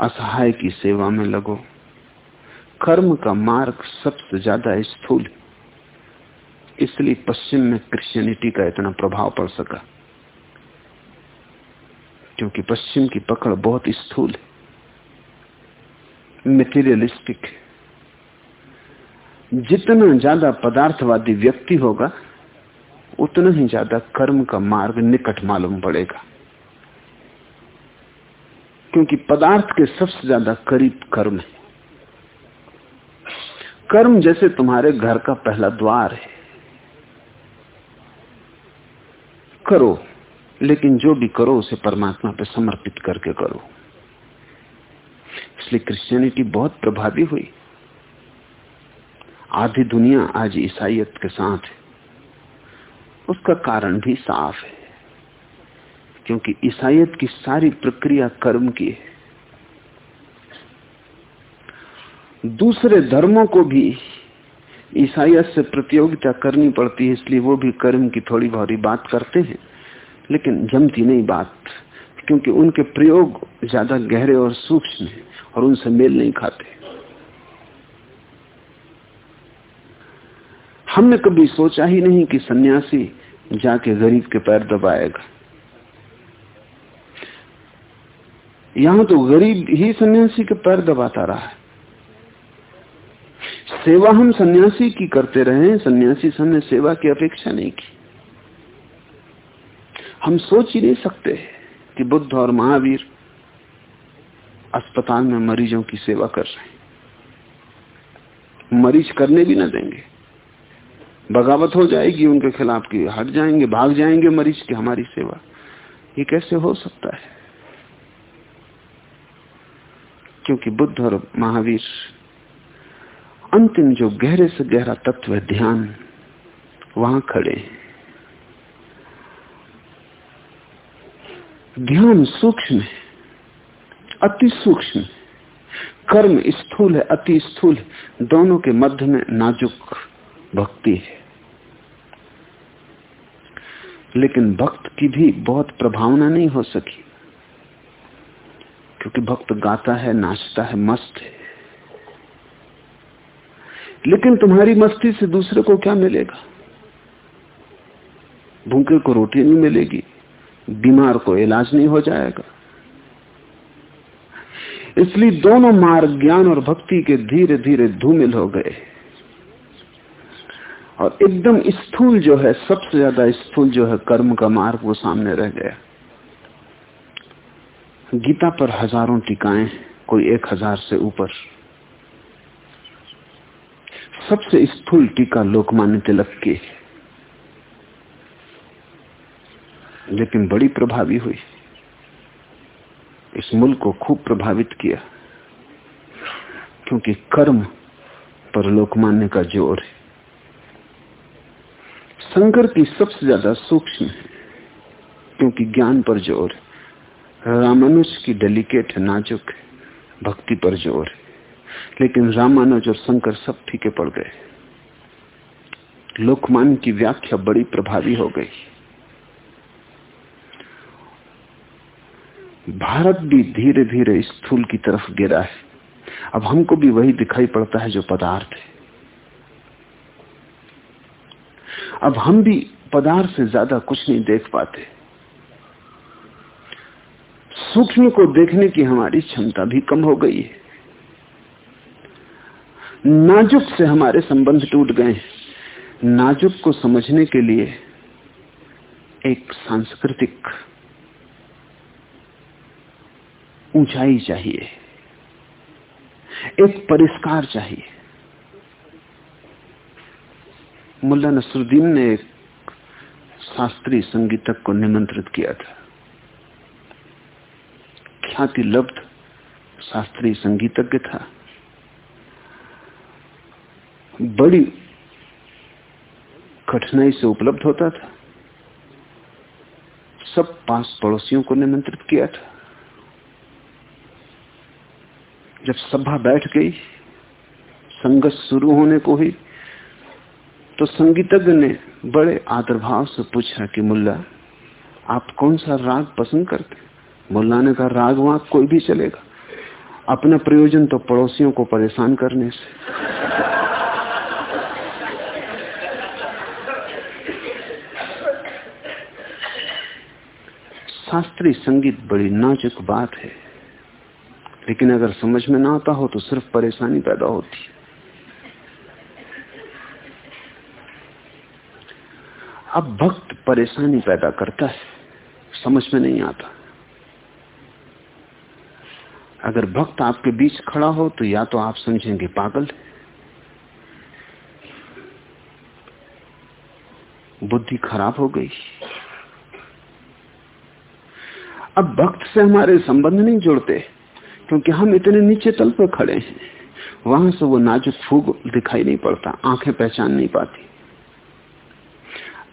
असहाय की सेवा में लगो। कर्म का मार्ग सबसे ज़्यादा स्थूल इसलिए पश्चिम में क्रिश्चियनिटी का इतना प्रभाव पड़ सका। क्योंकि पश्चिम की पकड़ बहुत स्थूल है। मेटीरियलिस्टिक है। जितना ज़्यादा पदार्थवादी व्यक्ति होगा, उतना ही ज़्यादा कर्म का मार्ग निकट मालूम पड़ेगा। क्योंकि पदार्थ के सबसे ज़्यादा करीब कर्म है। कर्म जैसे तुम्हारे घर का पहला द्वार है। करो, लेकिन जो भी करो, उसे परमात्मा पे समर्पित करके करो। इसलिए क्रिश्चियनिटी बहुत प्रभावी हुई। आधी दुनिया आज ईसाइत के साथ है। उसका कारण भी साफ़ है, क्योंकि ईसाइत की सारी प्रक्रिया कर्म की है। दूसरे धर्मों को भी ईसाइत से प्रतियोगिता करनी पड़ती है, इसलिए वो भी कर्म की थोड़ी बहुत बात करते हैं। लेकिन जमती नहीं बात, क्योंकि उनके प्रयोग ज़्यादा गहरे और सूक्ष्म हैं और उनसे मेल नहीं खाते। हमने कभी सोचा ही नहीं कि सन्यासी जाके गरीब के पैर दबाएगा। यहाँ तो गरीब ही सन्यासी के पैर दबाता रहा है। सेवा हम सन्यासी की करते रहे, सन्यासी हमने सेवा की अपेक्षा नहीं की। हम सोच ही नहीं सकते कि बुद्ध और महावीर अस्पताल में मरीजों की सेवा कर रहे हैं। मरीज़ करने भी ना देंगे। बगावत हो जाएगी उनके खिलाफ की हट जाएँगे, भाग जाएँगे मरीज़ की हमारी सेवा। ये कैसे हो सकता है? क्योंकि बुद्ध और महावीर अंतिम जो गहरे से गहरा तत्व है, ध्यान, वहाँ खड़े ध्यान सूक्ष्म है, अति सूक्ष्म कर्म स्थूल है, अति स्थूल दोनों के मध्य में नाजुक भक्ति है। लेकिन भक्त की भी बहुत प्रभावना नहीं हो सकी, क्योंकि भक्त गाता है, नाचता है, मस्त है। लेकिन तुम्हारी मस्ती से दूसरे को क्या मिलेगा? भूखे को रोटी नहीं मिलेगी, बीमार को इलाज नहीं हो जाएगा। इसलिए दोनों मार्ग ज्ञान और भक्ति के धीरे धीरे धूमिल हो गए। और एकदम स्थूल जो है, सबसे ज़्यादा स्थूल जो है, कर्म का मार्ग वो सामने रह गया। गीता पर हज़ारों टीकाएँ, कोई एक हज़ार से ऊपर। सबसे स्थूल टीका लोकमान्य तिलक की। लेकिन बड़ी प्रभावी हुई। इस मुल्क को खूब प्रभावित किया। क्योंकि कर्म पर लोकमान्य का ज़ोर है। शंकर की सबसे ज़्यादा सूक्ष्म है, क्योंकि ज्ञान पर ज़ोर है। रामानुज की डेलिकेट नाजुक है, भक्ति पर ज़ोर है। लेकिन रामानुज और शंकर सब फीके पड़ गए। लोकमान की व्याख्या बड़ी प्रभावी हो गई। भारत भी धीरे धीरे स्थूल की तरफ़ गिरा है। अब हमको भी वही दिखाई पड़ता है जो पदार्थ है। अब हम भी पदार्थ से ज़्यादा कुछ नहीं देख पाते। सूक्ष्म को देखने की हमारी क्षमता भी कम हो गई है। नाजुक से हमारे संबंध टूट गए नाजुक को समझने के लिए एक सांस्कृतिक ऊंचाई चाहिए, एक परिष्कार चाहिए। मुल्ला नसरुद्दीन ने एक शास्त्रीय संगीतक को निमंत्रित किया था। ख्याति लब्ध शास्त्रीय संगीतज्ञ था। बड़ी कठिनाई से उपलब्ध होता था। सब पाँच पड़ोसियों को निमंत्रित किया था। जब सभा बैठ गई, संगत शुरू होने को ही तो संगीतज्ञ ने बड़े आदर भाव से पूछा कि मुल्ला, आप कौन सा राग पसंद करते? मुल्ला ने कहा, राग वाग कोई भी चलेगा। अपना प्रयोजन तो पड़ोसियों को परेशान करने से। शास्त्रीय संगीत बड़ी नाजुक बात है। लेकिन अगर समझ में ना आता हो तो सिर्फ़ परेशानी पैदा होती है। अब भक्त परेशानी पैदा करता है, समझ में नहीं आता। अगर भक्त आपके बीच खड़ा हो तो या तो आप समझेंगे पागल बुद्धि खराब हो गई। अब भक्त से हमारे संबंध नहीं जुड़ते, क्योंकि हम इतने नीचे तल पर खड़े हैं। वहाँ से वो नाजुक फूग दिखाई नहीं पड़ता, आँखें पहचान नहीं पाती।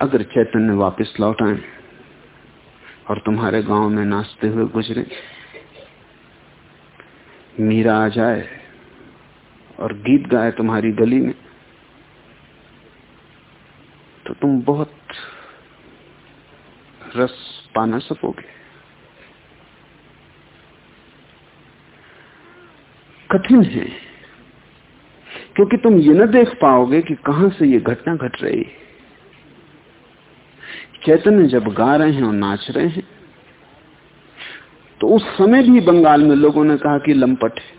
अगर चैतन्य वापस लौट आए और तुम्हारे गाँव में नाचते हुए गुजरे, मीरा आ जाए और गीत गाए तुम्हारी गली में तो तुम बहुत रस पाना सकोगे। कठिन है। क्योंकि तुम ये न देख पाओगे कि कहाँ से ये घटना घट रही है। चैतन्य जब गा रहे हैं और नाच रहे हैं तो उस समय भी बंगाल में लोगों ने कहा कि लंपट है।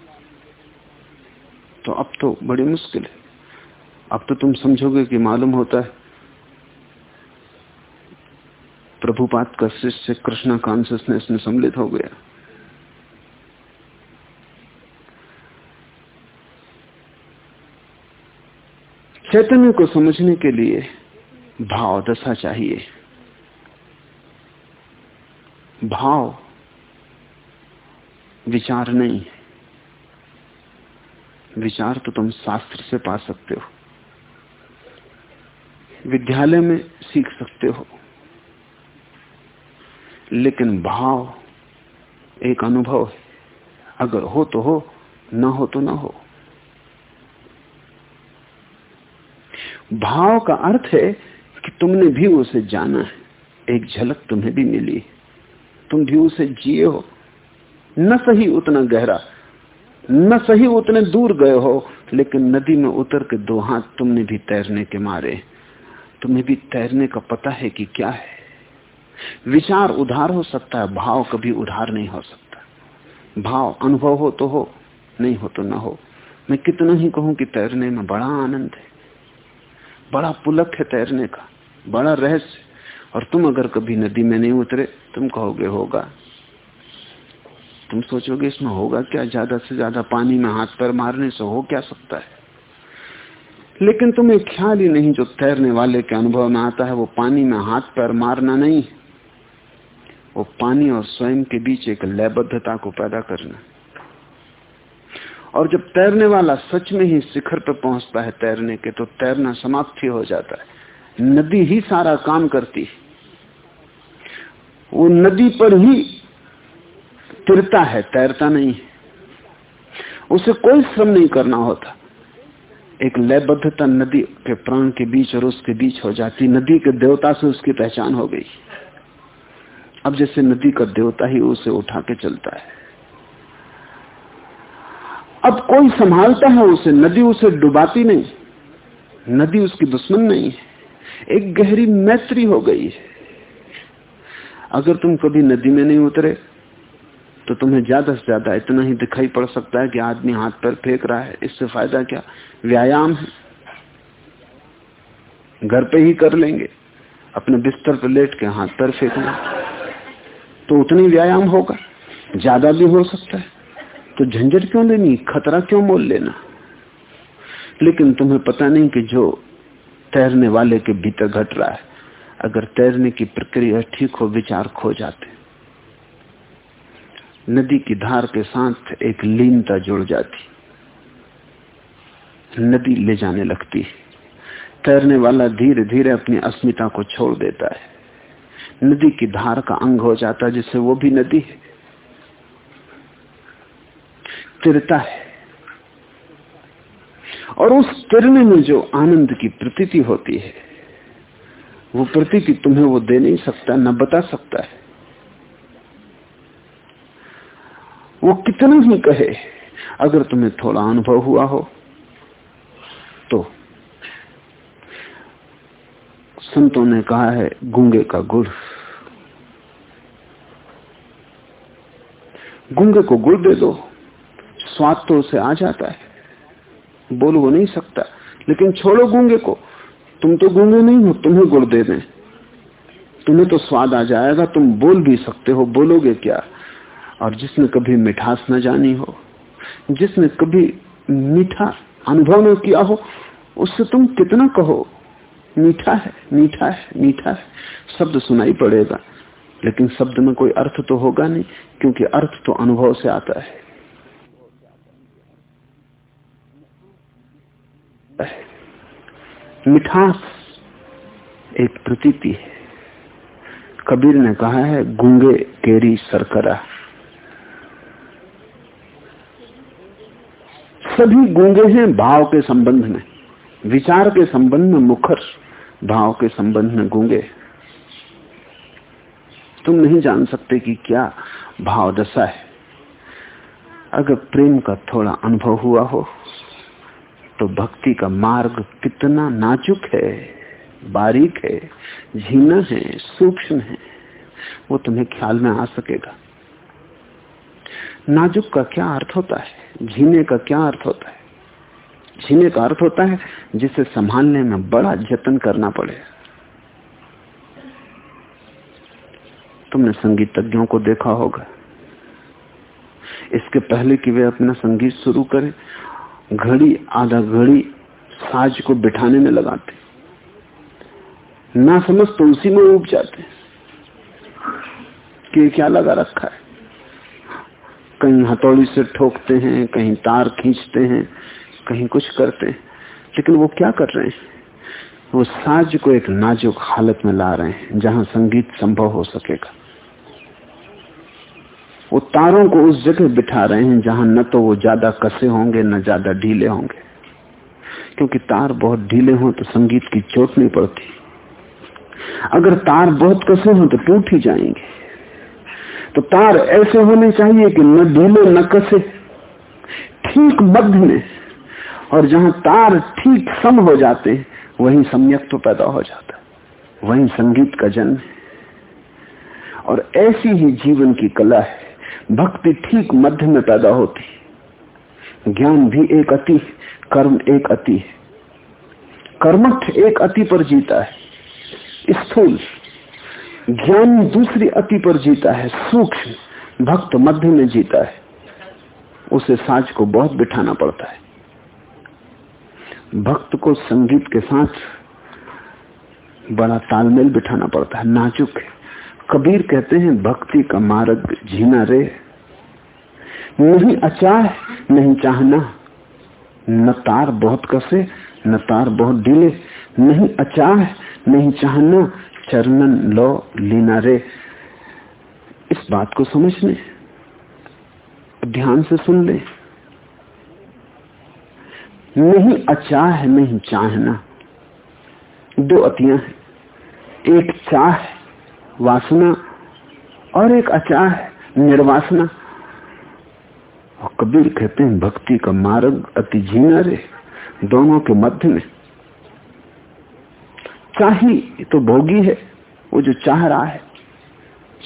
तो अब तो बड़ी मुश्किल है। अब तो तुम समझोगे कि मालूम होता है प्रभुपात का शिष्य कृष्णा कॉन्सियसनेस में सम्मिलित हो गया। चैतन्य को समझने के लिए भाव दशा चाहिए। भाव विचार नहीं है। विचार तो तुम शास्त्र से पा सकते हो। विद्यालय में सीख सकते हो। लेकिन भाव एक अनुभव है। अगर हो तो हो, ना हो तो ना हो। भाव का अर्थ है कि तुमने भी उसे जाना है। एक झलक तुम्हें भी मिली तुम भी उसे जिए हो। न सही उतना गहरा, न सही उतने दूर गए हो, लेकिन नदी में उतर के दो हाथ तुमने भी तैरने के मारे। तुम्हें भी तैरने का पता है कि क्या है। विचार उधार हो सकता है, भाव कभी उधार नहीं हो सकता। भाव अनुभव हो तो हो, नहीं हो तो ना हो। मैं कितना ही कहूँ कि तैरने में बड़ा आनंद है। बड़ा पुलक है तैरने का, बड़ा रहस्य। और तुम अगर कभी नदी में नहीं उतरे, तुम कहोगे होगा। तुम सोचोगे इसमें होगा क्या? ज़्यादा से ज़्यादा पानी में हाथ पैर मारने से हो क्या सकता है? लेकिन तुम्हें ख्याल ही नहीं, जो तैरने वाले के अनुभव में आता है, वो पानी में हाथ पैर मारना नहीं वो पानी और स्वयं के बीच एक लयबद्धता को पैदा करना और जब तैरने वाला सच में ही शिखर पर पहुँचता है तैरने के तो तैरना समाप्त ही हो जाता है। नदी ही सारा काम करती है। वो नदी पर ही तिरता है, तैरता नहीं उसे कोई श्रम नहीं करना होता। एक लयबद्धता नदी के प्राण के बीच और उसके बीच हो जाती। नदी के देवता से उसकी पहचान हो गई। अब जैसे नदी का देवता ही उसे उठा के चलता है। अब कोई संभालता है उसे, नदी उसे डुबाती नहीं, नदी उसकी दुश्मन नहीं है, एक गहरी मैत्री हो गई है। अगर तुम कभी नदी में नहीं उतरे तो तुम्हें ज़्यादा से ज़्यादा इतना ही दिखाई पड़ सकता है कि आदमी हाथ पर फेंक रहा है। इससे फ़ायदा क्या? व्यायाम है। घर पे ही कर लेंगे, अपने बिस्तर पर लेट के हाथ पर फेंकना। तो उतनी व्यायाम होगा, ज़्यादा भी हो सकता है। तो झंझट क्यों लेनी? खतरा क्यों मोल लेना? लेकिन तुम्हें पता नहीं कि जो तैरने वाले के भीतर घट रहा है, अगर तैरने की प्रक्रिया ठीक हो, विचार खो जाते। नदी की धार के साथ एक लीनता जुड़ जाती। नदी ले जाने लगती। तैरने वाला धीरे धीरे अपनी अस्मिता को छोड़ देता है। नदी की धार का अंग हो जाता है जिससे वो भी नदी है। स्थिरता है। और उस तिरने में जो आनंद की प्रतीति होती है, वो प्रतीति तुम्हें वो दे नहीं सकता, न बता सकता है। वो कितना ही कहे, अगर तुम्हें थोड़ा अनुभव हुआ हो तो। संतों ने कहा है, गुंगे का गुड़। गूँगे को गुड़ दे दो। स्वाद तो उसे आ जाता है। बोल वो नहीं सकता। लेकिन छोड़ो गूँगे को। तुम तो गूँगे नहीं हो, तुम्हें गुड़ दे दें। तुम्हें तो स्वाद आ जाएगा, तुम बोल भी सकते हो, बोलोगे क्या? और जिसने कभी मिठास न जानी हो, जिसने कभी मीठा अनुभव न किया हो, उससे तुम कितना कहो, मीठा है मीठा है मीठा है। शब्द सुनाई पड़ेगा, लेकिन शब्द में कोई अर्थ तो होगा नहीं, क्योंकि अर्थ तो अनुभव से आता है। मिठास एक प्रतीति है। कबीर ने कहा है, गूँगे केरी सरकरा। सभी गूँगे हैं भाव के संबंध में। विचार के संबंध में मुखर, भाव के संबंध में गूँगे। तुम नहीं जान सकते कि क्या भाव दशा है। अगर प्रेम का थोड़ा अनुभव हुआ हो तो भक्ति का मार्ग कितना नाजुक है, बारीक है झीना है, सूक्ष्म है, वो तुम्हें ख्याल में आ सकेगा। नाजुक का क्या अर्थ होता है? झीने का क्या अर्थ होता है? झीने का अर्थ होता है जिसे संभालने में बड़ा जतन करना पड़े। तुमने संगीतज्ञों को देखा होगा। इसके पहले कि वे अपना संगीत शुरू करें घड़ी, आधा घड़ी साज को बिठाने में लगाते। ना समझ तो उसी में उब जाते। कि क्या लगा रखा है? कहीं हथौड़ी से ठोकते हैं, कहीं तार खींचते हैं, कहीं कुछ करते हैं। लेकिन वो क्या कर रहे हैं? वो साज को एक नाजुक हालत में ला रहे हैं, जहाँ संगीत संभव हो सकेगा। वो तारों को उस जगह बिठा रहे हैं जहाँ न तो वो ज़्यादा कसे होंगे, न ज़्यादा ढीले होंगे। क्योंकि तार बहुत ढीले हो तो संगीत की चोट नहीं पड़ती। अगर तार बहुत कसे हो तो टूट ही जाएँगे। तो तार ऐसे होने चाहिए कि न ढीले, न कसे। ठीक मध्य में और जहाँ तार ठीक सम हो जाते वहीं सम्यक तो पैदा हो जाता है। वहीं संगीत का जन्म है। और ऐसी ही जीवन की कला है। भक्ति ठीक मध्य में पैदा होती ज्ञान भी एक अति कर्म एक अति है। कर्मठ एक अति पर जीता है, स्थूल। ज्ञान दूसरी अति पर जीता है, सूक्ष्म भक्त मध्य में जीता है। उसे साज को बहुत बिठाना पड़ता है। भक्त को संगीत के साथ बड़ा तालमेल बिठाना पड़ता है, नाजुक है। कबीर कहते हैं, भक्ति का मार्ग जीना रे। नहीं अचाह नहीं चाहना। न तार बहुत कसे, न तार बहुत ढीले नहीं अचाह नहीं चाहना, चरणन लो लीना रे। इस बात को समझने, ध्यान से सुन ले। नहीं अचाह नहीं चाहना। दो अतियाँ हैं। एक चाह वासना और एक अचाह निर्वासना। और कबीर कहते हैं, भक्ति का मार्ग अति जीना रे, दोनों के मध्य में। चाही तो भोगी है, वो जो चाह रहा है,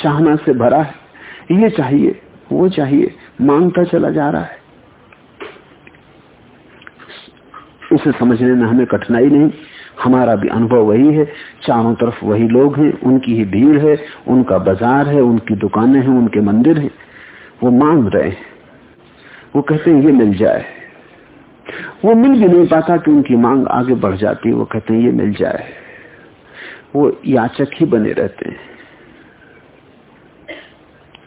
चाहना से भरा है, ये चाहिए, वो चाहिए, माँगता चला जा रहा है। उसे समझने में हमें कठिनाई नहीं। हमारा भी अनुभव वही है, चारों तरफ़ वही लोग हैं, उनकी ही भीड़ है, उनका बाज़ार है, उनकी दुकानें हैं, उनके मंदिर हैं। वो मांग रहे हैं। वो कहते हैं, ये मिल जाए। वो मिल भी नहीं पाता कि उनकी मांग आगे बढ़ जाती है। वो कहते हैं, ये मिल जाए। वो याचक ही बने रहते हैं।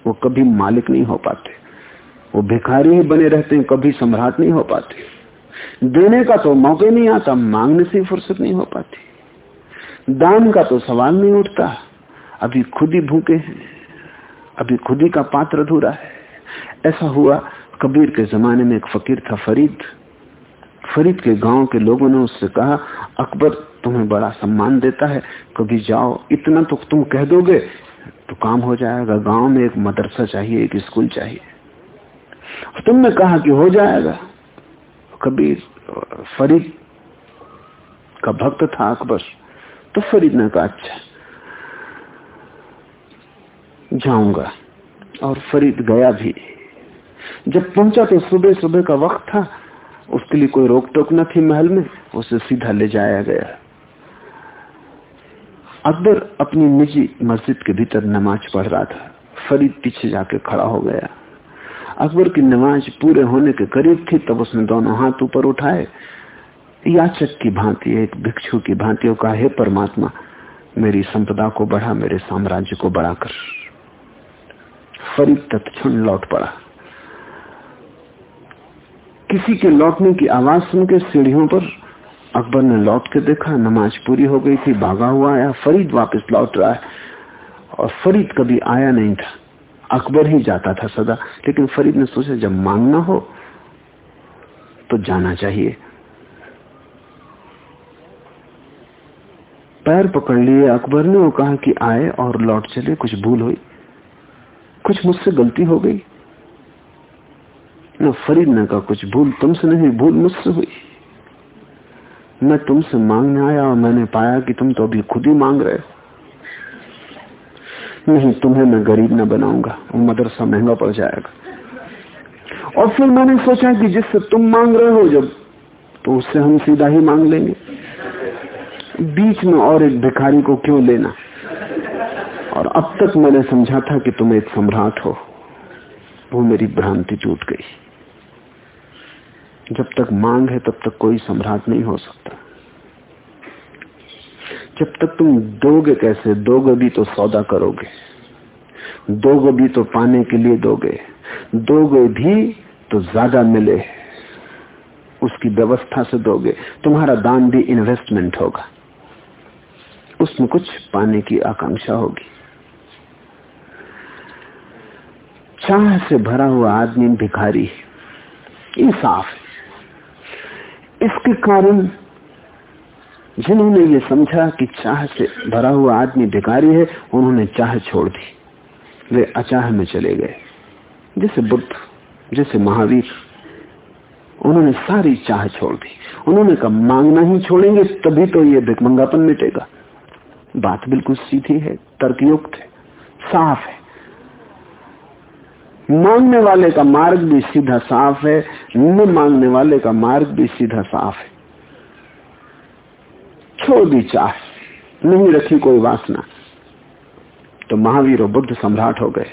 वो कभी मालिक नहीं हो पाते। वो भिखारी ही बने रहते हैं, कभी सम्राट नहीं हो पाते। देने का तो मौके नहीं आता, मांगने से फुर्सत नहीं हो पाती। दान का तो सवाल नहीं उठता। अभी खुद ही भूखे हैं, अभी खुद ही का पात्र अधूरा है। ऐसा हुआ कबीर के जमाने में एक फकीर था फरीद। फरीद के गाँव के लोगों ने उससे कहा, अकबर तुम्हें बड़ा सम्मान देता है, कभी जाओ, इतना तो तुम कह दोगे तो काम हो जाएगा। गाँव में एक मदरसा चाहिए, एक स्कूल चाहिए। तुमने कहा कि हो जाएगा। कबीर फरीद का भक्त था अकबर तो फरीद ने कहा अच्छा जाऊँगा। और फरीद गया भी। जब पहुँचा तो सुबह सुबह का वक्त था, उसके लिए कोई रोक टोक न थी महल में, उसे सीधा ले जाया गया। अकबर अपनी निजी मस्जिद के भीतर नमाज़ पढ़ रहा था। फरीद पीछे जाके खड़ा हो गया। अकबर की नमाज़ पूरे होने के करीब थी, तब उसने दोनों हाथ ऊपर उठाए। याचक की भांति, एक भिक्षु की भांतियों का, हे परमात्मा, मेरी संपदा को बढ़ा, मेरे साम्राज्य को बढ़ाकर। फरीद तत्क्षण लौट पड़ा। किसी के लौटने की आवाज़ सुन के सीढ़ियों पर अकबर ने लौट के देखा, नमाज़ पूरी हो गई थी, भागा हुआ आया, फरीद वापस लौट रहा है, और फरीद कभी आया नहीं था। अकबर ही जाता था सदा। लेकिन फरीद ने सोचा, जब मांगना हो तो जाना चाहिए। पैर पकड़ लिए अकबर ने वो कहा कि आए और लौट चले, कुछ भूल हुई। कुछ मुझसे गलती हो गई। न फरीद ने कहा, कुछ भूल तुमसे नहीं, भूल मुझसे हुई। मैं तुमसे मांगने आया और मैंने पाया कि तुम तो अभी खुद ही मांग रहे नहीं, तुम्हें मैं गरीब न बनाऊँगा मदरसा महँगा पड़ जाएगा। और फिर मैंने सोचा कि जिससे तुम मांग रहे हो जब तो उससे हम सीधा ही मांग लेंगे। बीच में और एक भिखारी को क्यों लेना? और अब तक मैंने समझा था कि तुम एक सम्राट हो। वो मेरी भ्रांति टूट गई। जब तक मांग है, तब तक कोई सम्राट नहीं हो सकता। जब तक तुम दोगे कैसे? दोगे भी तो सौदा करोगे। दोगे भी तो पाने के लिए दोगे। दोगे भी तो ज़्यादा मिले। उसकी व्यवस्था से दोगे। तुम्हारा दान भी इन्वेस्टमेंट होगा। उसमें कुछ पाने की आकांक्षा होगी। चाह से भरा हुआ आदमी भिखारी। इंसाफ। इसके कारण जिन्होंने ये समझा कि चाह से भरा हुआ आदमी भिखारी है, उन्होंने चाह छोड़ दी। वे अचाह में चले गए। जैसे बुद्ध, जैसे महावीर, उन्होंने सारी चाह छोड़ दी। उन्होंने कहा, मांगना ही छोड़ेंगे, तभी तो ये भिकमंगापन मिटेगा। बात बिल्कुल सीधी है, तर्कयुक्त है, साफ़ है। मांगने वाले का मार्ग भी सीधा साफ़ है, न मांगने वाले का मार्ग भी सीधा साफ़ है। छोड़ दी चाह। नहीं रखी कोई वासना। तो महावीर और बुद्ध सम्राट हो गए।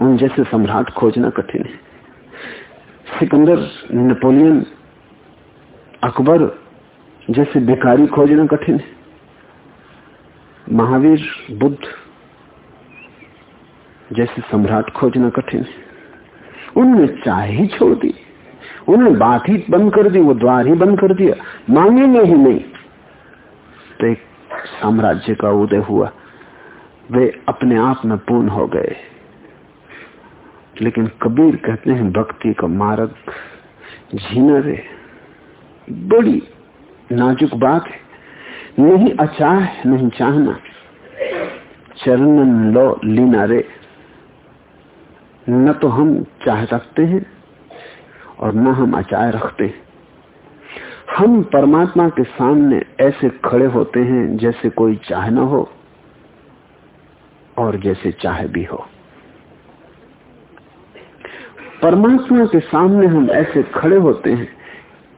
उन जैसे सम्राट खोजना कठिन है। सिकंदर, नेपोलियन, अकबर जैसे भिखारी खोजना कठिन है। महावीर, बुद्ध जैसे सम्राट खोजना कठिन है। उन्होंने चाह ही छोड़ दी। उन्होंने बात ही बंद कर दी, वो द्वार ही बंद कर दिया। मांगेंगे ही नहीं। एक साम्राज्य का उदय हुआ। वे अपने आप में पूर्ण हो गए। लेकिन कबीर कहते हैं, भक्ति का मार्ग झीना रे। बड़ी नाजुक बात है। नहीं अचाह नहीं चाहना। चरणन लो लीना रे। न तो हम चाह रखते हैं और न हम अचाय रखते हैं। हम परमात्मा के सामने ऐसे खड़े होते हैं जैसे कोई चाह न हो और जैसे चाह भी हो। परमात्मा के सामने हम ऐसे खड़े होते हैं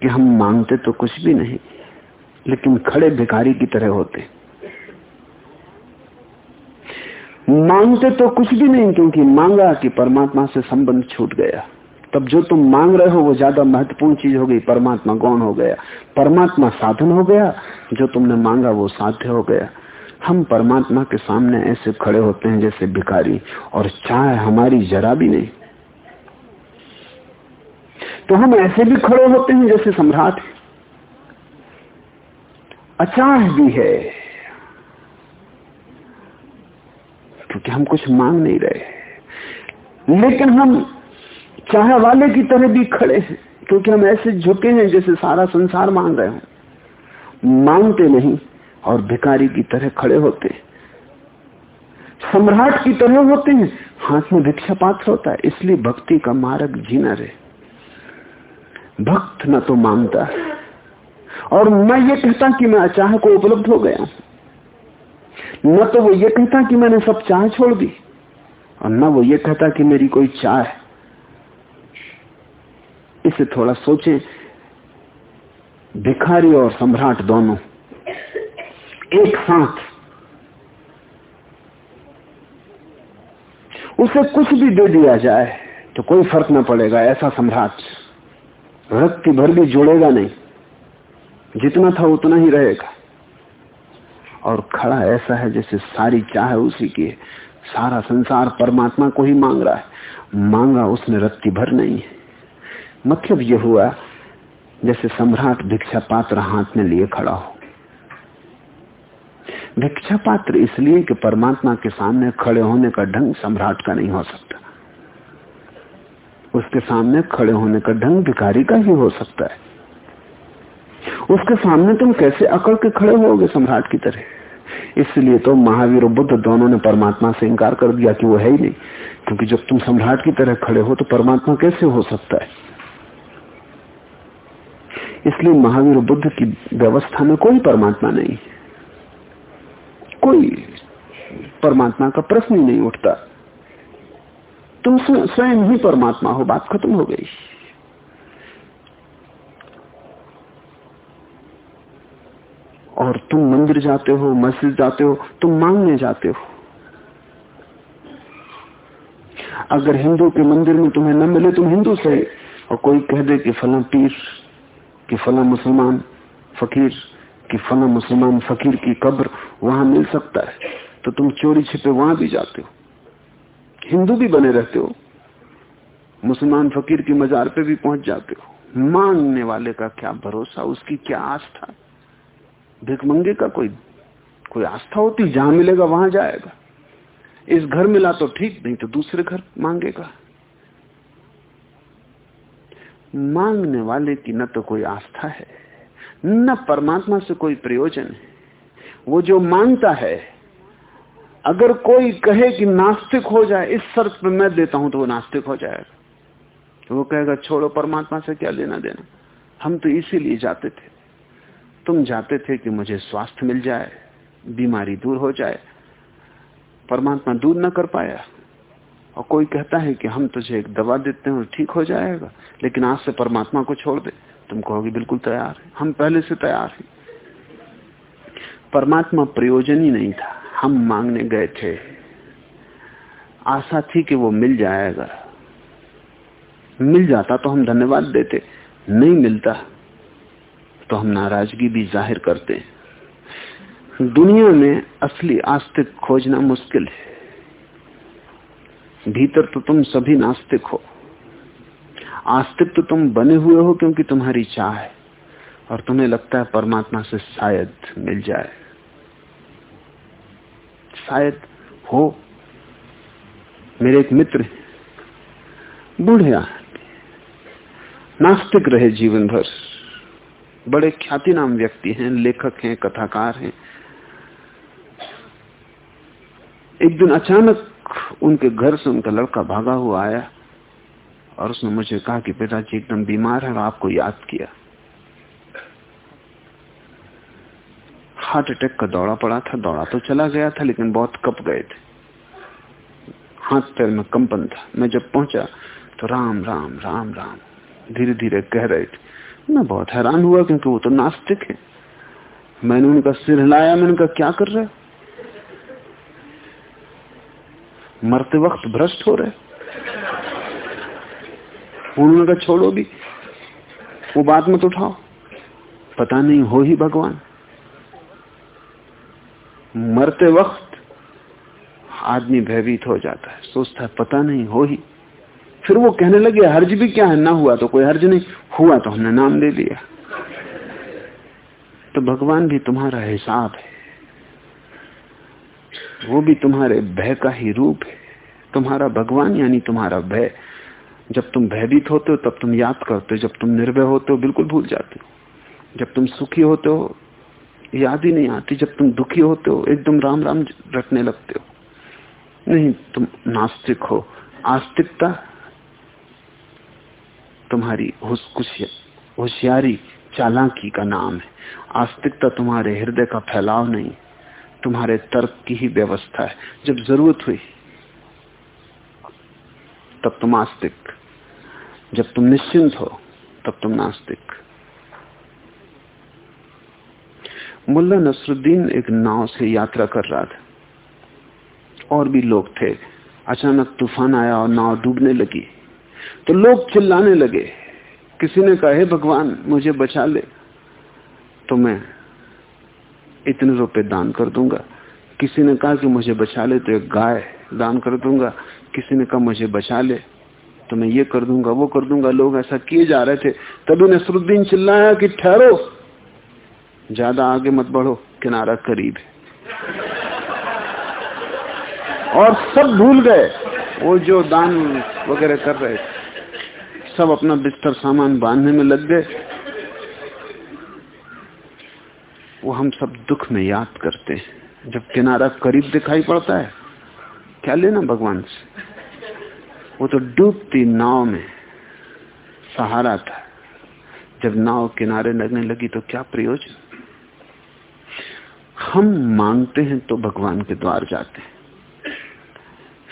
कि हम मांगते तो कुछ भी नहीं, लेकिन खड़े भिखारी की तरह होते मांगते तो कुछ भी नहीं, क्योंकि मांगा कि परमात्मा से संबंध छूट गया। तब जो तुम मांग रहे हो वो ज़्यादा महत्वपूर्ण चीज़ हो गई, परमात्मा गौण हो गया। परमात्मा साधन हो गया, जो तुमने मांगा वो साध्य हो गया। हम परमात्मा के सामने ऐसे खड़े होते हैं जैसे भिखारी, और चाहे हमारी जरा भी नहीं। तो हम ऐसे भी खड़े होते हैं जैसे सम्राट अचाह भी है, क्योंकि हम कुछ मांग नहीं रहे। लेकिन हम चाहे वाले की तरह भी खड़े हैं, क्योंकि हम ऐसे झुके हैं जैसे सारा संसार मांग रहे हो। मांगते नहीं और भिकारी की तरह खड़े होते सम्राट की तरह होते हैं, हाथ में भिक्षा पात्र होता है, इसलिए भक्ति का मार्ग जीना रहे। भक्त न तो माँगता और मैं ये कहता कि मैं अचाह को उपलब्ध हो गया। न तो वो ये कहता कि मैंने सब चाह छोड़ दी, और न वो ये कहता कि मेरी कोई चाह है। इसे थोड़ा सोचें। भिखारी और सम्राट दोनों एक साथ। उसे कुछ भी दे दिया जाए तो कोई फ़र्क न पड़ेगा, ऐसा सम्राट। रक्ति भर भी जोड़ेगा नहीं। जितना था उतना ही रहेगा। और खड़ा ऐसा है जैसे सारी चाह उसी की है। सारा संसार परमात्मा को ही मांग रहा है। मांगा उसने रत्ती भर नहीं है। मतलब यह हुआ, जैसे सम्राट भिक्षा पात्र हाथ में लिए खड़ा हो। भिक्षा पात्र इसलिए कि परमात्मा के सामने खड़े होने का ढंग सम्राट का नहीं हो सकता। उसके सामने खड़े होने का ढंग भिखारी का ही हो सकता है। उसके सामने तुम कैसे अकड़ के खड़े होगे सम्राट की तरह? इसलिए तो महावीर और बुद्ध दोनों ने परमात्मा से इंकार कर दिया कि वो है ही नहीं। क्योंकि जब तुम सम्राट की तरह खड़े हो तो परमात्मा कैसे हो सकता है? इसलिए महावीर बुद्ध की व्यवस्था में कोई परमात्मा नहीं। कोई परमात्मा का प्रश्न ही नहीं उठता। तुम स्वयं ही परमात्मा हो, बात खत्म हो गई। और तुम मंदिर जाते हो, मस्जिद जाते हो, तुम मांगने जाते हो। अगर हिंदू के मंदिर में तुम्हें न मिले, तुम हिंदू से, और कोई कह दे कि फला पीर कि फला मुसलमान फकीर कि फला मुसलमान फकीर की कब्र वहाँ मिल सकता है। तो तुम चोरी छिपे वहाँ भी जाते हो। हिंदू भी बने रहते हो। मुसलमान फकीर की मजार पे भी पहुँच जाते हो। मांगने वाले का क्या भरोसा? उसकी क्या आस्था? भिकमंगे का कोई कोई आस्था होती? जहाँ मिलेगा वहाँ जाएगा। इस घर मिला तो ठीक, नहीं तो दूसरे घर मांगेगा। मांगने वाले की न तो कोई आस्था है, न परमात्मा से कोई प्रयोजन है। वो जो माँगता है, अगर कोई कहे कि नास्तिक हो जाए, इस शर्त पर मैं देता हूँ तो वो नास्तिक हो जाएगा। तो वो कहेगा, छोड़ो परमात्मा से क्या लेना देना। हम तो इसीलिए जाते थे। तुम जाते थे कि मुझे स्वास्थ्य मिल जाए, बीमारी दूर हो जाए। परमात्मा दूर न कर पाया। और कोई कहता है कि हम तुझे एक दवा देते हैं और ठीक हो जाएगा, लेकिन आज से परमात्मा को छोड़ दे। तुम कहोगे, बिल्कुल तैयार है। हम पहले से तैयार हैं। परमात्मा प्रयोजन ही नहीं था। हम मांगने गए थे। आशा थी कि वो मिल जाएगा। मिल जाता तो हम धन्यवाद देते। नहीं मिलता तो हम नाराज़गी भी ज़ाहिर करते। दुनिया में असली आस्तिक खोजना मुश्किल है। भीतर तो तुम सभी नास्तिक हो। आस्तिक तो तुम बने हुए हो क्योंकि तुम्हारी चाह है। और तुम्हें लगता है परमात्मा से शायद मिल जाए। शायद हो। मेरे एक मित्र बूढ़े नास्तिक रहे जीवन भर। बड़े ख्याति नाम व्यक्ति हैं, लेखक हैं, कथाकार हैं। एक दिन अचानक उनके घर से उनका लड़का भागा हुआ आया और उसने मुझे कहा कि पिताजी, एकदम बीमार है और आपको याद किया। हार्ट अटैक का दौड़ा पड़ा था दौड़ा तो चला गया था, लेकिन बहुत कप गए थे। हाथ पैर में कंपन था। मैं जब पहुँचा तो राम राम राम राम धीरे धीरे कह रहे थे। मैं बहुत हैरान हुआ क्योंकि वो तो नास्तिक है। मैंने उनका सिर हिलाया, मैंने कहा, क्या कर रहे मरते वक्त भ्रष्ट हो रहे उन्होंने कहा छोड़ो भी वो बात मत उठाओ। पता नहीं हो ही भगवान। मरते वक्त आदमी भयभीत हो जाता है। सोचता है, पता नहीं हो ही। फिर वो कहने लगे, हर्ज भी क्या है? ना हुआ तो कोई हर्ज नहीं। हुआ तो हमने नाम दे दिया। तो भगवान भी तुम्हारा हिसाब है। वो भी तुम्हारे भय का ही रूप है। तुम्हारा भगवान यानी तुम्हारा भय। जब तुम भयभीत होते हो, तब तुम याद करते हो। जब तुम निर्भय होते हो, बिल्कुल भूल जाते हो। जब तुम सुखी होते हो, याद ही नहीं आती। जब तुम दुखी होते हो, एकदम राम राम रटने लगते हो। नहीं, तुम नास्तिक हो। आस्तिकता तुम्हारी होशियारी, चालाकी का नाम है। आस्तिकता तुम्हारे हृदय का फैलाव नहीं। तुम्हारे तर्क की ही व्यवस्था है। जब ज़रूरत हुई, तब तुम आस्तिक। जब तुम निश्चिंत हो, तब तुम नास्तिक। मुल्ला नसरुद्दीन एक नाव से यात्रा कर रहा था। और भी लोग थे। अचानक तूफ़ान आया और नाव डूबने लगी। तो लोग चिल्लाने लगे। किसी ने कहा, हे भगवान, मुझे बचा ले। तो मैं इतने रुपए दान कर दूँगा। किसी ने कहा कि मुझे बचा ले तो एक गाय दान कर दूँगा। किसी ने कहा, मुझे बचा ले तो मैं ये कर दूँगा, वो कर दूँगा। लोग ऐसा किए जा रहे थे। तभी नसरुद्दीन चिल्लाया कि ठहरो। ज़्यादा आगे मत बढ़ो, किनारा करीब है। और सब भूल गए। वो जो दान वगैरह कर रहे थे, सब अपना बिस्तर सामान बांधने में लग गए। वो हम सब दुख में याद करते हैं। जब किनारा करीब दिखाई पड़ता है, क्या लेना भगवान से? वो तो डूबती नाव में सहारा था। जब नाव किनारे लगने लगी तो क्या प्रयोजन? हम मांगते हैं तो भगवान के द्वार जाते हैं।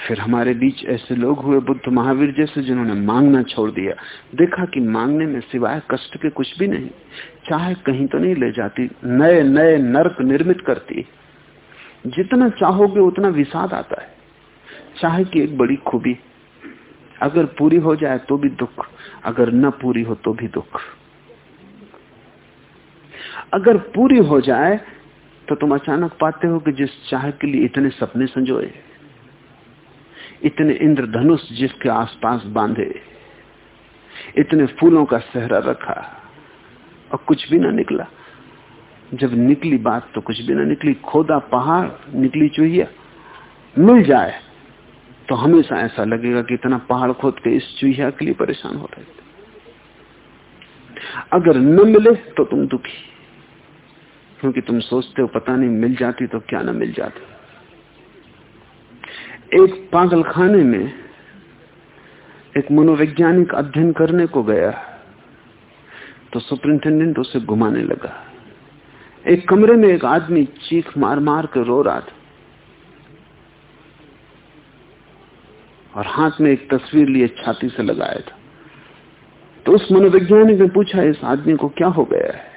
फिर हमारे बीच ऐसे लोग हुए बुद्ध महावीर जैसे जिन्होंने मांगना छोड़ दिया। देखा कि मांगने में सिवाय कष्ट के कुछ भी नहीं। चाहे कहीं तो नहीं ले जाती, नए नए नर्क निर्मित करती। जितना चाहोगे उतना विषाद आता है। चाहे की एक बड़ी खूबी। अगर पूरी हो जाए तो भी दुख। अगर न पूरी हो तो भी दुख। अगर पूरी हो जाए तो तुम अचानक पाते हो कि जिस चाह के लिए इतने सपने संजोए। इतने इंद्रधनुष जिसके आसपास बांधे, इतने फूलों का सहरा रखा और कुछ भी ना निकला। जब निकली बात तो कुछ भी ना निकली। खोदा पहाड़, निकली चूहिया, मिल जाए तो हमेशा ऐसा लगेगा कि इतना पहाड़ खोद के इस चूहिया के लिए परेशान हो रहे थे। अगर न मिले तो तुम दुखी, क्योंकि तुम सोचते हो पता नहीं मिल जाती तो क्या ना मिल जाती। एक पागल खाने में एक मनोवैज्ञानिक अध्ययन करने को गया तो सुपरिंटेंडेंट उसे घुमाने लगा। एक कमरे में एक आदमी चीख मार मार कर रो रहा था। और हाथ में एक तस्वीर लिए छाती से लगाया था। तो उस मनोवैज्ञानिक ने पूछा, इस आदमी को क्या हो गया है?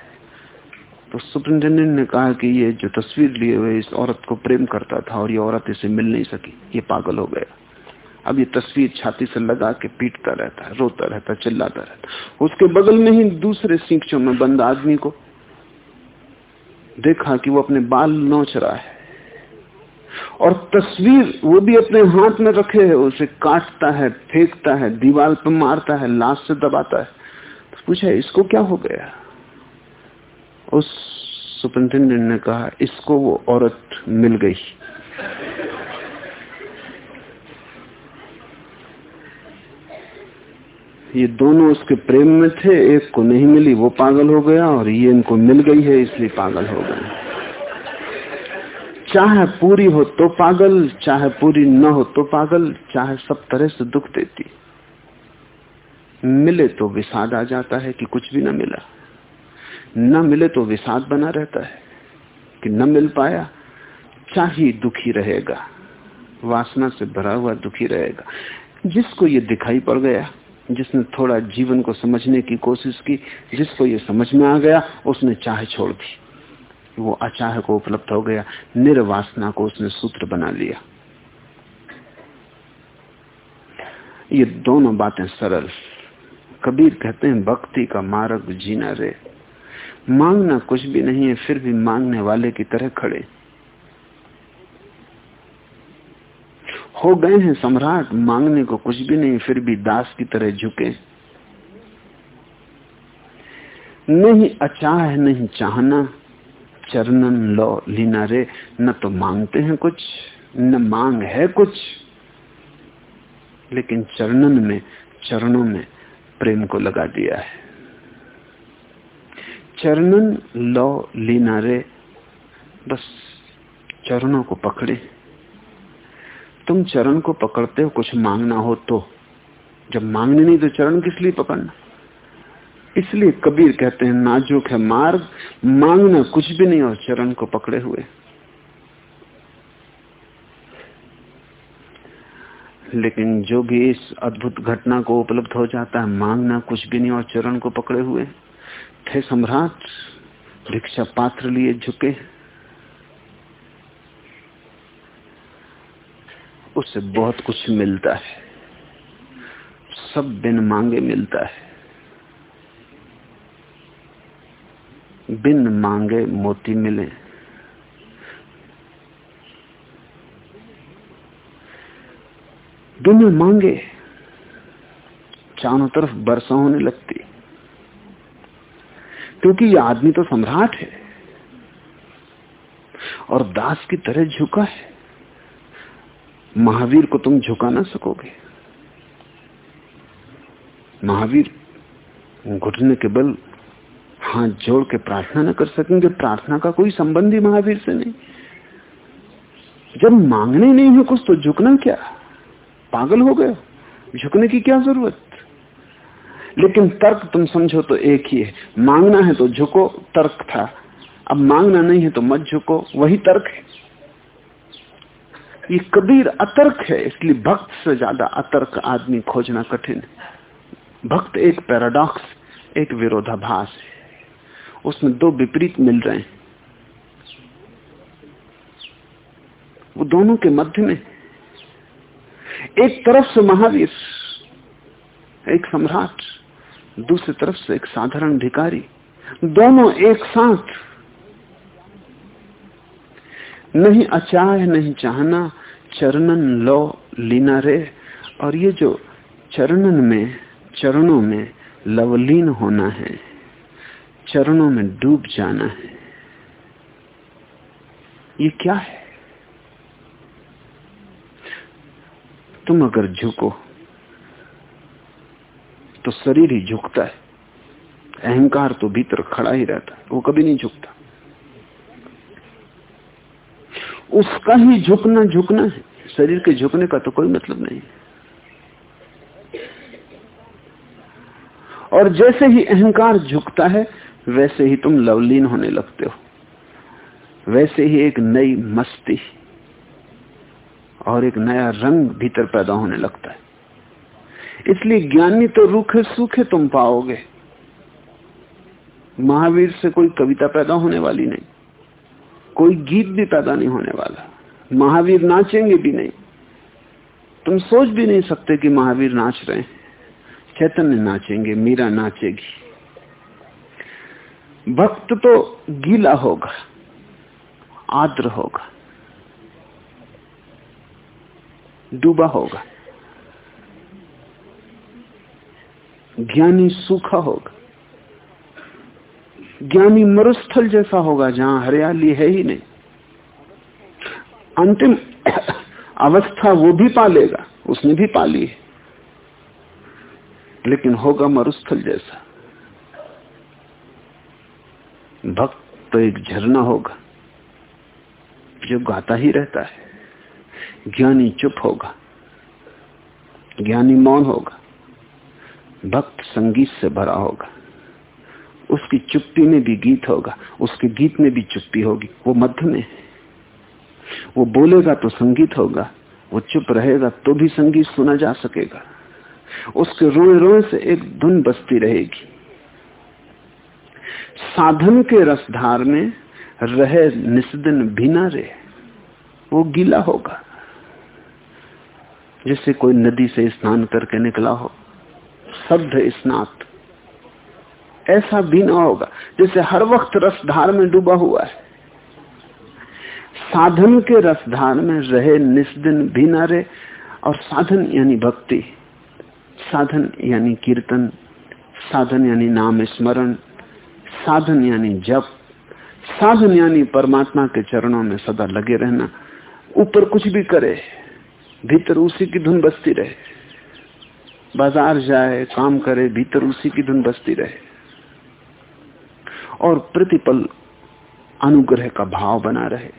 तो सुपरिंटेंडेंट ने कहा कि ये जो तस्वीर लिए हुए इस औरत को प्रेम करता था और ये औरत इसे मिल नहीं सकी, ये पागल हो गया। अब ये तस्वीर छाती से लगा के पीटता रहता है, रोता रहता चिल्लाता रहता उसके बगल में ही दूसरे सींचों में बंद आदमी को देखा कि वो अपने बाल नोच रहा है। और तस्वीर वो भी अपने हाथ में रखे है, उसे काटता है, फेंकता है, दीवार पर मारता है, लाश से दबाता है। तो पूछा, इसको क्या हो गया? उस सुपरिंटेंडेंट ने कहा, इसको वो औरत मिल गई। ये दोनों उसके प्रेम में थे, एक को नहीं मिली, वो पागल हो गया, और ये इनको मिल गई है, इसलिए पागल हो गए। चाहे पूरी हो तो पागल, चाहे पूरी न हो तो पागल, चाहे सब तरह से दुख देती। मिले तो विषाद आ जाता है कि कुछ भी न मिला। न मिले तो विषाद बना रहता है। कि न मिल पाया, चाहे दुखी रहेगा, वासना से भरा हुआ दुखी रहेगा। जिसको ये दिखाई पड़ गया, जिसने थोड़ा जीवन को समझने की कोशिश की, जिसको ये समझ में आ गया, उसने चाह छोड़ दी। वो अचाह को उपलब्ध हो गया, निर्वासना को उसने सूत्र बना लिया। ये दोनों बातें सरल। कबीर कहते हैं, भक्ति का मार्ग जीना रे। मांगना कुछ भी नहीं है, फिर भी मांगने वाले की तरह खड़े। हो गए हैं सम्राट, मांगने को कुछ भी नहीं, फिर भी दास की तरह झुके। नहीं अचाह नहीं चाहना, चरणन लो लीना रे, न तो मांगते हैं कुछ, न मांग है कुछ। लेकिन चरणन में, चरणों में प्रेम को लगा दिया है। चरणन लो लीना रे। बस चरणों को पकड़े। तुम चरण को पकड़ते हो, कुछ मांगना हो तो। जब मांगने नहीं तो चरण किस लिए पकड़ना? इसलिए कबीर कहते हैं, नाजुक है मार्ग, मांगना कुछ भी नहीं और चरण को पकड़े हुए। लेकिन जो भी इस अद्भुत घटना को उपलब्ध हो जाता है, मांगना कुछ भी नहीं और चरण को पकड़े हुए। थे सम्राट, भिक्षा पात्र लिए झुके। उससे बहुत कुछ मिलता है। सब बिन मांगे मिलता है। बिन मांगे मोती मिले। बिन मांगे, चारों तरफ़ बरसा होने लगती। क्योंकि ये आदमी तो सम्राट है। और दास की तरह झुका है। महावीर को तुम झुका ना सकोगे। महावीर घुटने के बल, हाथ जोड़ के प्रार्थना न कर सकेंगे। प्रार्थना का कोई संबंध ही महावीर से नहीं। जब मांगने नहीं है कुछ तो झुकना क्या? पागल हो गए झुकने की क्या ज़रूरत? लेकिन तर्क तुम समझो तो एक ही है। मांगना है तो झुको, तर्क था। अब मांगना नहीं है तो मत झुको, वही तर्क है। ये कबीर अतर्क है, इसलिए भक्त से ज़्यादा अतर्क आदमी खोजना कठिन है। भक्त एक पैराडॉक्स एक विरोधाभास है। उसमें दो विपरीत मिल रहे हैं। वो दोनों के मध्य में। एक तरफ़ से महावीर, एक सम्राट। दूसरी तरफ़ से एक साधारण भिकारी दोनों एक साथ। नहीं अचाह नहीं चाहना, चरणन लो, लीना रे। और ये जो चरणन में, चरणों में लवलीन होना है, चरणों में डूब जाना है, ये क्या है? तुम अगर झुको तो शरीर ही झुकता है। अहंकार तो भीतर खड़ा ही रहता है, वो कभी नहीं झुकता। उसका ही झुकना झुकना है। शरीर के झुकने का तो कोई मतलब नहीं और जैसे ही अहंकार झुकता है, वैसे ही तुम लवलीन होने लगते हो। वैसे ही एक नई मस्ती और एक नया रंग भीतर पैदा होने लगता है। इसलिए ज्ञानी तो रूखे सूखे तुम पाओगे। महावीर से कोई कविता पैदा होने वाली नहीं। कोई गीत भी पैदा नहीं होने वाला। महावीर नाचेंगे भी नहीं। तुम सोच भी नहीं सकते कि महावीर नाच रहे हैं। चैतन्य नाचेंगे, मीरा नाचेगी। भक्त तो गीला होगा आद्र होगा, डूबा होगा। ज्ञानी सूखा होगा। ज्ञानी मरुस्थल जैसा होगा, जहाँ हरियाली है ही नहीं। अंतिम अवस्था वो भी पालेगा, उसने भी पाली है। लेकिन होगा मरुस्थल जैसा। भक्त तो एक झरना होगा, जो गाता ही रहता है। ज्ञानी चुप होगा, ज्ञानी मौन होगा। भक्त संगीत से भरा होगा। उसकी चुप्पी में भी गीत होगा, उसके गीत में भी चुप्पी होगी, वो मध्य में वो बोलेगा तो संगीत होगा, वो चुप रहेगा तो भी संगीत सुना जा सकेगा। उसके रोए रोए से एक धुन बसती रहेगी। साधन के रसधार में रहे निस्दिन बिना रे वो गीला होगा। जैसे कोई नदी से स्नान करके निकला हो। शब्द स्नात। ऐसा बिना होगा। जैसे हर वक्त रसधार में डूबा हुआ है। साधन के रसधार में रहे निस्दिन बिना रे और साधन यानी भक्ति, साधन यानी कीर्तन, साधन यानी नाम स्मरण, साधन यानी जप, साधन यानी परमात्मा के चरणों में सदा लगे रहना। ऊपर कुछ भी करे, भीतर उसी की धुन बसती रहे। बाज़ार जाए, काम करे, भीतर उसी की धुन बसती रहे। और प्रतिपल अनुग्रह का भाव बना रहे।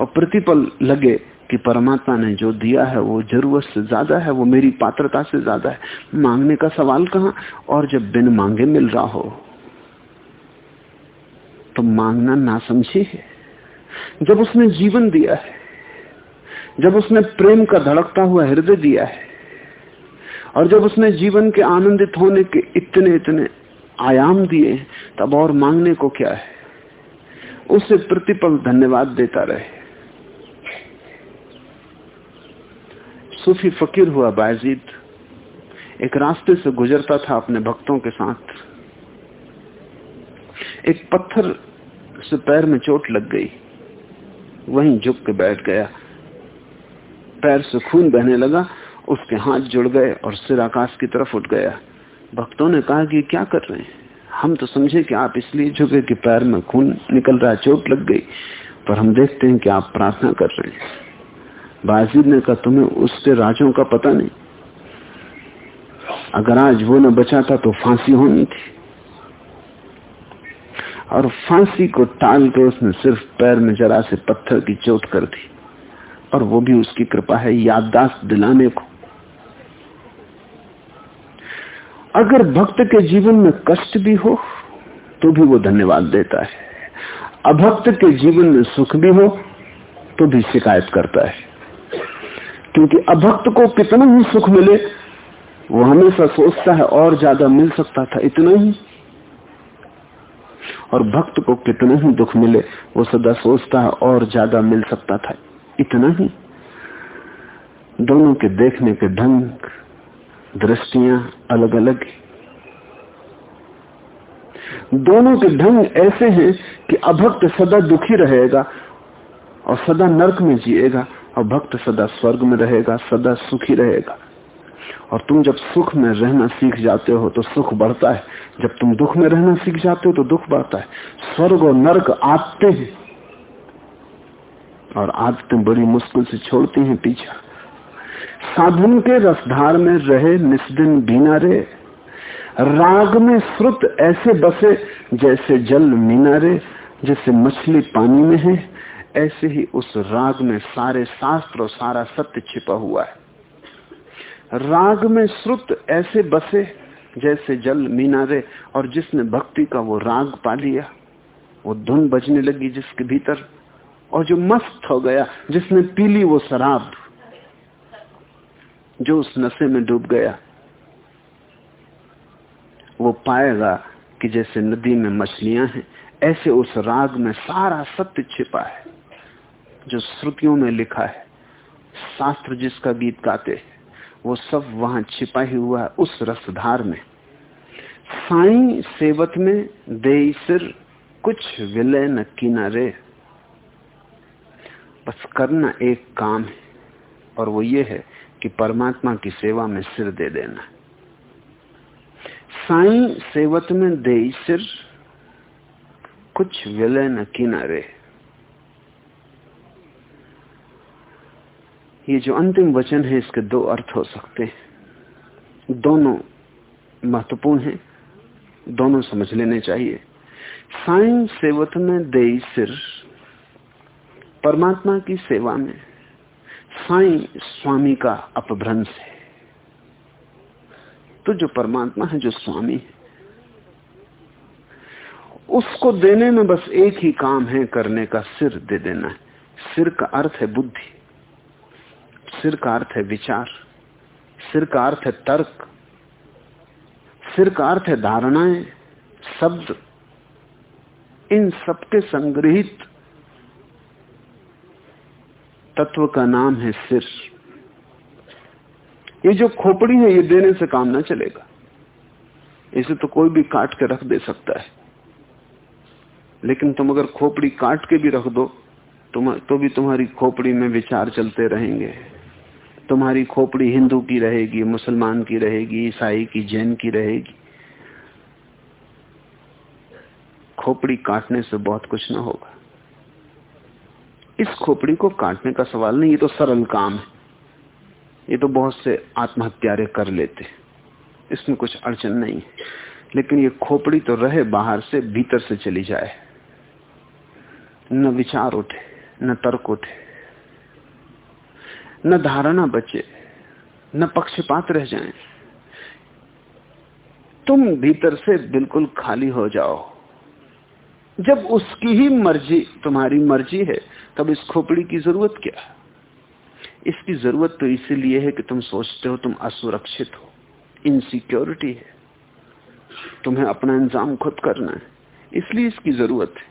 और प्रतिपल लगे कि परमात्मा ने जो दिया है, वो ज़रूरत से ज़्यादा है, वो मेरी पात्रता से ज़्यादा है। मांगने का सवाल कहा? और जब बिन मांगे मिल रहा हो तो मांगना ना समझी है। जब उसने जीवन दिया है, जब उसने प्रेम का धड़कता हुआ हृदय दिया है और जब उसने जीवन के आनंदित होने के इतने इतने आयाम दिए, तब और मांगने को क्या है? उसे प्रतिपल धन्यवाद देता रहे। सूफी फकीर हुआ बायजीद। एक रास्ते से गुजरता था अपने भक्तों के साथ। एक पत्थर से पैर में चोट लग गई। वहीं झुक के बैठ गया। पैर से खून बहने लगा। उसके हाथ जुड़ गए और सिर आकाश की तरफ़ उठ गया। भक्तों ने कहा कि क्या कर रहे हैं? हम तो समझे कि आप इसलिए झुके कि पैर में खून निकल रहा, चोट लग गई, पर हम देखते हैं कि आप प्रार्थना कर रहे हैं। बाजीद ने कहा, तुम्हें उसके राजों का पता नहीं। अगर आज वो न बचा था तो फांसी होनी थी। और फांसी को टाल के उसने सिर्फ़ पैर में जरा से पत्थर की चोट कर दी, और वो भी उसकी कृपा है याददाश्त दिलाने को। अगर भक्त के जीवन में कष्ट भी हो तो भी वो धन्यवाद देता है। अभक्त के जीवन में सुख भी हो तो भी शिकायत करता है। क्योंकि अभक्त को कितना ही सुख मिले, वो हमेशा सोचता है और ज़्यादा मिल सकता था इतना ही। और भक्त को कितना ही दुख मिले, वो सदा सोचता है और ज़्यादा मिल सकता था इतना ही। दोनों के देखने के ढंग दृष्टियाँ अलग अलग दोनों के ढंग ऐसे हैं कि अभक्त सदा दुखी रहेगा और सदा नरक में जिएगा और भक्त सदा स्वर्ग में रहेगा, सदा सुखी रहेगा। और तुम जब सुख में रहना सीख जाते हो तो सुख बढ़ता है। जब तुम दुख में रहना सीख जाते हो तो दुख बढ़ता है। स्वर्ग और नरक आते हैं और आदतें बड़ी मुश्किल से छोड़ती हैं पीछा। साधन के रसधार में रहे निस्दिन बीना रे राग में श्रुत ऐसे बसे जैसे जल मीना रे जैसे मछली पानी में है, ऐसे ही उस राग में सारे शास्त्र और सारा सत्य छिपा हुआ है। राग में श्रुत ऐसे बसे जैसे जल मीनारे, और जिसने भक्ति का वो राग पा लिया, वो धुन बजने लगी जिसके भीतर, और जो मस्त हो गया, जिसने पीली वो शराब। जो उस नशे में डूब गया, वो पाएगा कि जैसे नदी में मछलियाँ हैं, ऐसे उस राग में सारा सत्य छिपा है, जो श्रुतियों में लिखा है। शास्त्र जिसका गीत गाते हैं, वो सब वहाँ छिपा ही हुआ है उस रसधार में। साई सेवत में दे सिर कुछ विलय न किनारे। बस करना एक काम है, और वो ये है कि परमात्मा की सेवा में सिर दे देना। साई सेवत में दे सिर, कुछ विलय न किनारे। ये जो अंतिम वचन है, इसके दो अर्थ हो सकते हैं। दोनों महत्वपूर्ण हैं, दोनों समझ लेने चाहिए। साई सेवत में दे सिर, परमात्मा की सेवा में। साई स्वामी का अपभ्रंश है। तो जो परमात्मा है, जो स्वामी है, उसको देने में बस एक ही काम है, करने का सिर दे देना है। सिर का अर्थ है बुद्धि, सिर का अर्थ है विचार, सिर का अर्थ है तर्क, सिर का अर्थ है धारणाएँ, शब्द। इन सबके संग्रहित तत्व का नाम है सिर। ये जो खोपड़ी है, ये देने से काम ना चलेगा। इसे तो कोई भी काट के रख दे सकता है। लेकिन तुम अगर खोपड़ी काट के भी रख दो, तुम तो भी तुम्हारी खोपड़ी में विचार चलते रहेंगे। तुम्हारी खोपड़ी हिंदू की रहेगी, मुसलमान की रहेगी, ईसाई की, जैन की रहेगी। खोपड़ी काटने से बहुत कुछ ना होगा। इस खोपड़ी को काटने का सवाल नहीं, ये तो सरल काम है। ये तो बहुत से आत्महत्यारे कर लेते इसमें कुछ अड़चन नहीं है। लेकिन ये खोपड़ी तो रहे बाहर से, भीतर से चली जाए। न विचार उठे, न तर्क उठे। न धारणा बचे, न पक्षपात रह जाए। तुम भीतर से बिल्कुल खाली हो जाओ। जब उसकी ही मर्ज़ी, तुम्हारी मर्ज़ी है, तब इस खोपड़ी की ज़रूरत क्या है? इसकी ज़रूरत तो इसीलिए है कि तुम सोचते हो तुम असुरक्षित हो। इनसिक्योरिटी है। तुम्हें अपना इंतज़ाम खुद करना है। इसलिए इसकी ज़रूरत है।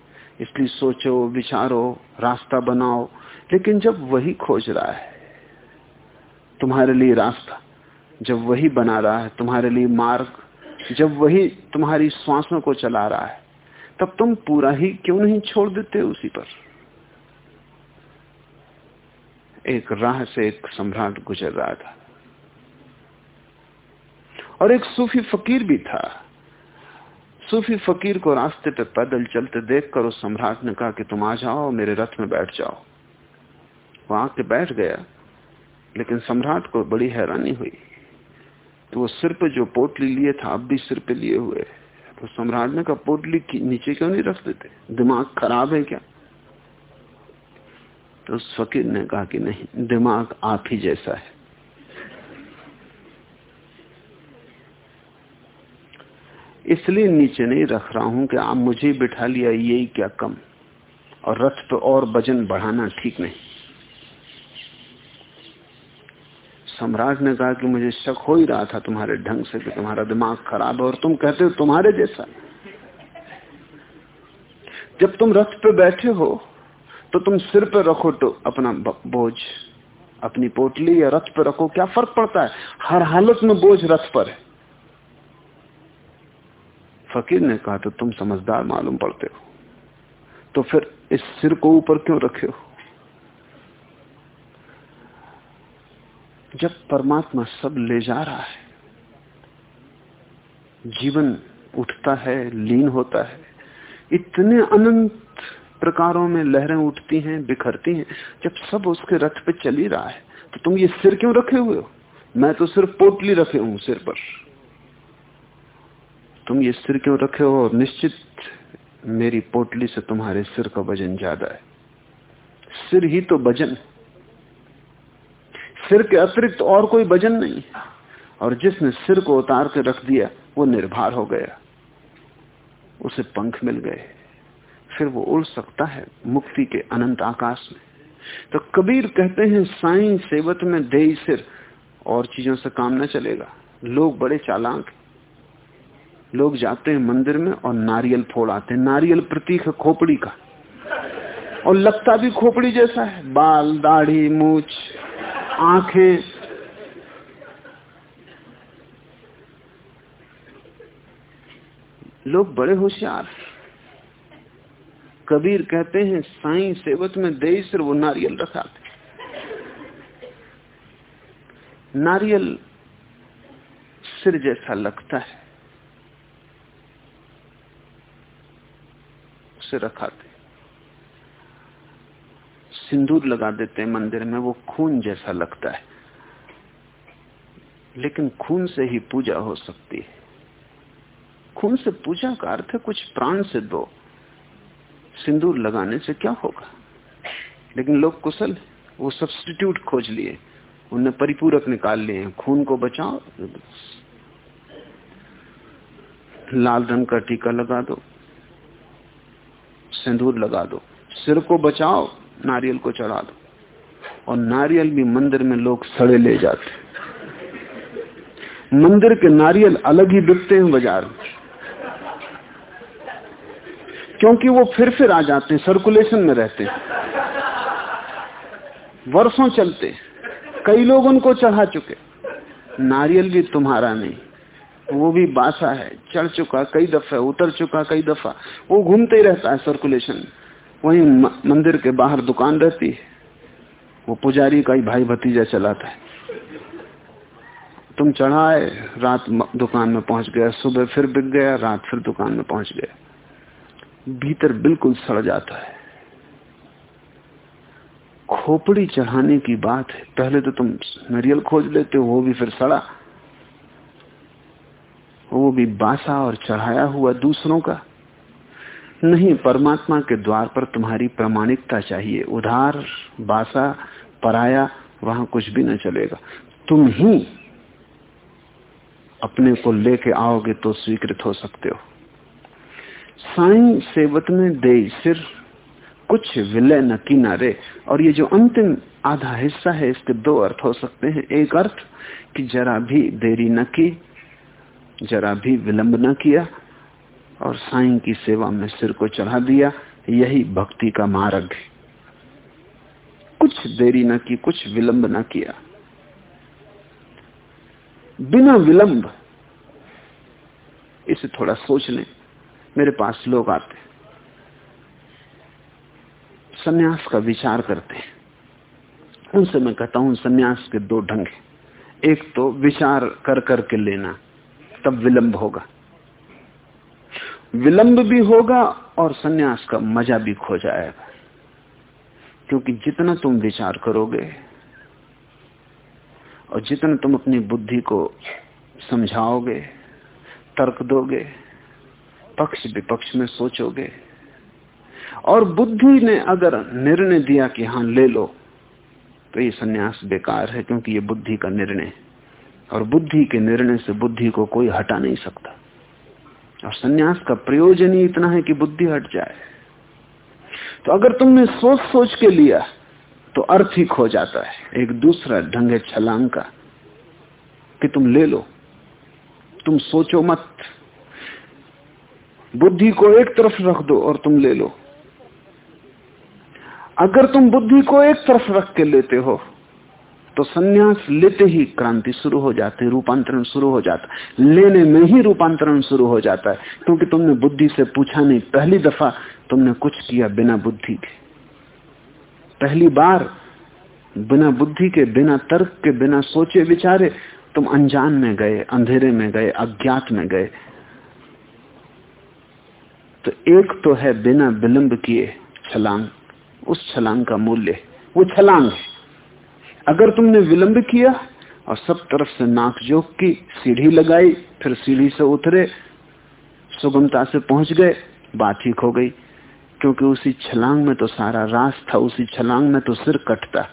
इसलिए सोचो, विचारो, रास्ता बनाओ। लेकिन जब वही खोज रहा है, तुम्हारे लिए रास्ता, जब वही बना रहा है, तुम्हारे लिए मार्ग, जब वही तुम्हारी श्वासों को चला रहा है तब तुम पूरा ही क्यों नहीं छोड़ देते उसी पर? एक राह से एक सम्राट गुजर रहा था। और एक सूफी फकीर भी था। सूफी फकीर को रास्ते पे पैदल चलते देखकर उस सम्राट ने कहा कि तुम आ जाओ मेरे रथ में बैठ जाओ। वो आके बैठ गया, लेकिन सम्राट को बड़ी हैरानी हुई तो वो सिर पे जो पोटली लिए था, अब भी सिर पे लिए हुए तो सम्राट ने कहा पोटली नीचे क्यों नहीं रख देते? दिमाग खराब है क्या? तो फकीर ने कहा कि नहीं, दिमाग आप ही जैसा है। इसलिए नीचे नहीं रख रहा हूँ कि आप मुझे बिठा लिया, यही क्या कम? और रथ पे और वज़न बढ़ाना ठीक नहीं। सम्राट ने कहा कि मुझे शक हो ही रहा था तुम्हारे ढंग से कि तुम्हारा दिमाग खराब है और तुम कहते हो तुम्हारे जैसा। जब तुम रथ पे बैठे हो तो तुम सिर पे रखो तो अपना बोझ, अपनी पोटली या रथ पे रखो, क्या फ़र्क पड़ता है? हर हालत में बोझ रथ पर है। फकीर ने कहा तो तुम समझदार मालूम पड़ते हो। तो फिर इस सिर को ऊपर क्यों रखे हो? जब परमात्मा सब ले जा रहा है, जीवन उठता है, लीन होता है, इतने अनंत प्रकारों में लहरें उठती हैं, बिखरती हैं, जब सब उसके रथ पे चल ही रहा है तो तुम ये सिर क्यों रखे हुए हो? मैं तो सिर्फ़ पोटली रखे हूँ सिर पर। तुम ये सिर क्यों रखे हो? और निश्चित मेरी पोटली से तुम्हारे सिर का वज़न ज़्यादा है। सिर ही तो वज़न सिर के अतिरिक्त और कोई वज़न नहीं। और जिसने सिर को उतार के रख दिया, वो निर्भर हो गया। उसे पंख मिल गए। फिर वो उड़ सकता है मुक्ति के अनंत आकाश में। तो कबीर कहते हैं, साई सेवत में दे सिर, और चीज़ों से काम न चलेगा। लोग बड़े चालाक लोग जाते हैं मंदिर में और नारियल फोड़ आते हैं। नारियल प्रतीक है खोपड़ी का। और लगता भी खोपड़ी जैसा है। बाल, दाढ़ी, मूछ। आँखें लोग बड़े होशियार। कबीर कहते हैं, साई, सेवत में दे सिर, वो नारियल रखाते नारियल सिर जैसा लगता है, उसे रखाते सिंदूर लगा देते हैं मंदिर में, वो खून जैसा लगता है। लेकिन खून से ही पूजा हो सकती है। खून से पूजा का अर्थ है कुछ प्राण से दो सिंदूर लगाने से क्या होगा? लेकिन लोग कुशल वो सब्सटीट्यूट खोज लिए। उनने परिपूरक निकाल लिए खून को बचाओ। लाल रंग का टीका लगा दो। सिंदूर लगा दो। सिर को बचाओ। नारियल को चढ़ा दो। और नारियल भी मंदिर में लोग सड़े ले जाते मंदिर के नारियल अलग ही बिकते हैं बाज़ार में। क्योंकि वो फिर फिर आ जाते हैं सर्कुलेशन में रहते हैं। वर्षों चलते कई लोग उनको चढ़ा चुके नारियल भी तुम्हारा नहीं। वो भी बासा है। चढ़ चुका, कई दफ़ा, उतर चुका, कई दफ़ा। वो घूमते ही रहता है सर्कुलेशन वही मंदिर के बाहर दुकान रहती है। वो पुजारी का ही भाई भतीजा चलाता है। तुम चढ़ाए, रात दुकान में पहुँच गया, सुबह फिर बिक गया, रात फिर दुकान में पहुँच गया। भीतर बिल्कुल सड़ जाता है। खोपड़ी चढ़ाने की बात है। पहले तो तुम नरियल खोज लेते हो, वो भी फिर सड़ा। वो भी बासा और चढ़ाया हुआ दूसरों का। नहीं, परमात्मा के द्वार पर तुम्हारी प्रामाणिकता चाहिए। उधार, बासा, पराया, वहाँ कुछ भी न चलेगा। तुम ही अपने को लेके आओगे तो स्वीकृत हो सकते हो। साई सेवत में दे सिर, कुछ विलय न किनारे। और ये जो अंतिम आधा हिस्सा है, इसके दो अर्थ हो सकते हैं। एक अर्थ कि जरा भी देरी न की, जरा भी विलंब न किया और साई की सेवा में सिर को चढ़ा दिया। यही भक्ति का मार्ग है। कुछ देरी न की, कुछ विलंब न किया। बिना विलंब, इसे थोड़ा सोच लें। मेरे पास लोग आते सन्यास का विचार करते हैं। उनसे मैं कहता हूँ, सन्यास के दो ढंग हैं। एक तो विचार कर करके लेना, तब विलंब होगा। विलंब भी होगा और सन्यास का मज़ा भी खो जाएगा। क्योंकि जितना तुम विचार करोगे और जितना तुम अपनी बुद्धि को समझाओगे, तर्क दोगे, पक्ष विपक्ष में सोचोगे, और बुद्धि ने अगर निर्णय दिया कि हाँ, ले लो तो ये सन्यास बेकार है, क्योंकि ये बुद्धि का निर्णय और बुद्धि के निर्णय से बुद्धि को कोई हटा नहीं सकता। और सन्यास का प्रयोजन ही इतना है कि बुद्धि हट जाए। तो अगर तुमने सोच सोच के लिया तो अर्थ ही खो जाता है। एक दूसरा ढंग है छलांग का कि तुम ले लो। तुम सोचो मत। बुद्धि को एक तरफ़ रख दो और तुम ले लो। अगर तुम बुद्धि को एक तरफ़ रख के लेते हो तो सन्यास लेते ही क्रांति शुरू हो जाती, रूपांतरण शुरू हो जाता। लेने में ही रूपांतरण शुरू हो जाता है, क्योंकि तुमने बुद्धि से पूछा नहीं। पहली दफ़ा तुमने कुछ किया बिना बुद्धि के। पहली बार बिना बुद्धि के, बिना तर्क के, बिना सोचे विचारे तुम अनजान में गए, अंधेरे में गए, अज्ञात में गए। तो एक तो है बिना विलंब किए छलांग। उस छलांग का मूल्य वो छलांग है। अगर तुमने विलंब किया और सब तरफ़ से नाक जोक की, सीढ़ी लगाई, फिर सीढ़ी से उतरे, सुगमता से पहुँच गए, बात ठीक हो गई। क्योंकि उसी छलांग में तो सारा रास था, उसी छलांग में तो सिर कटता।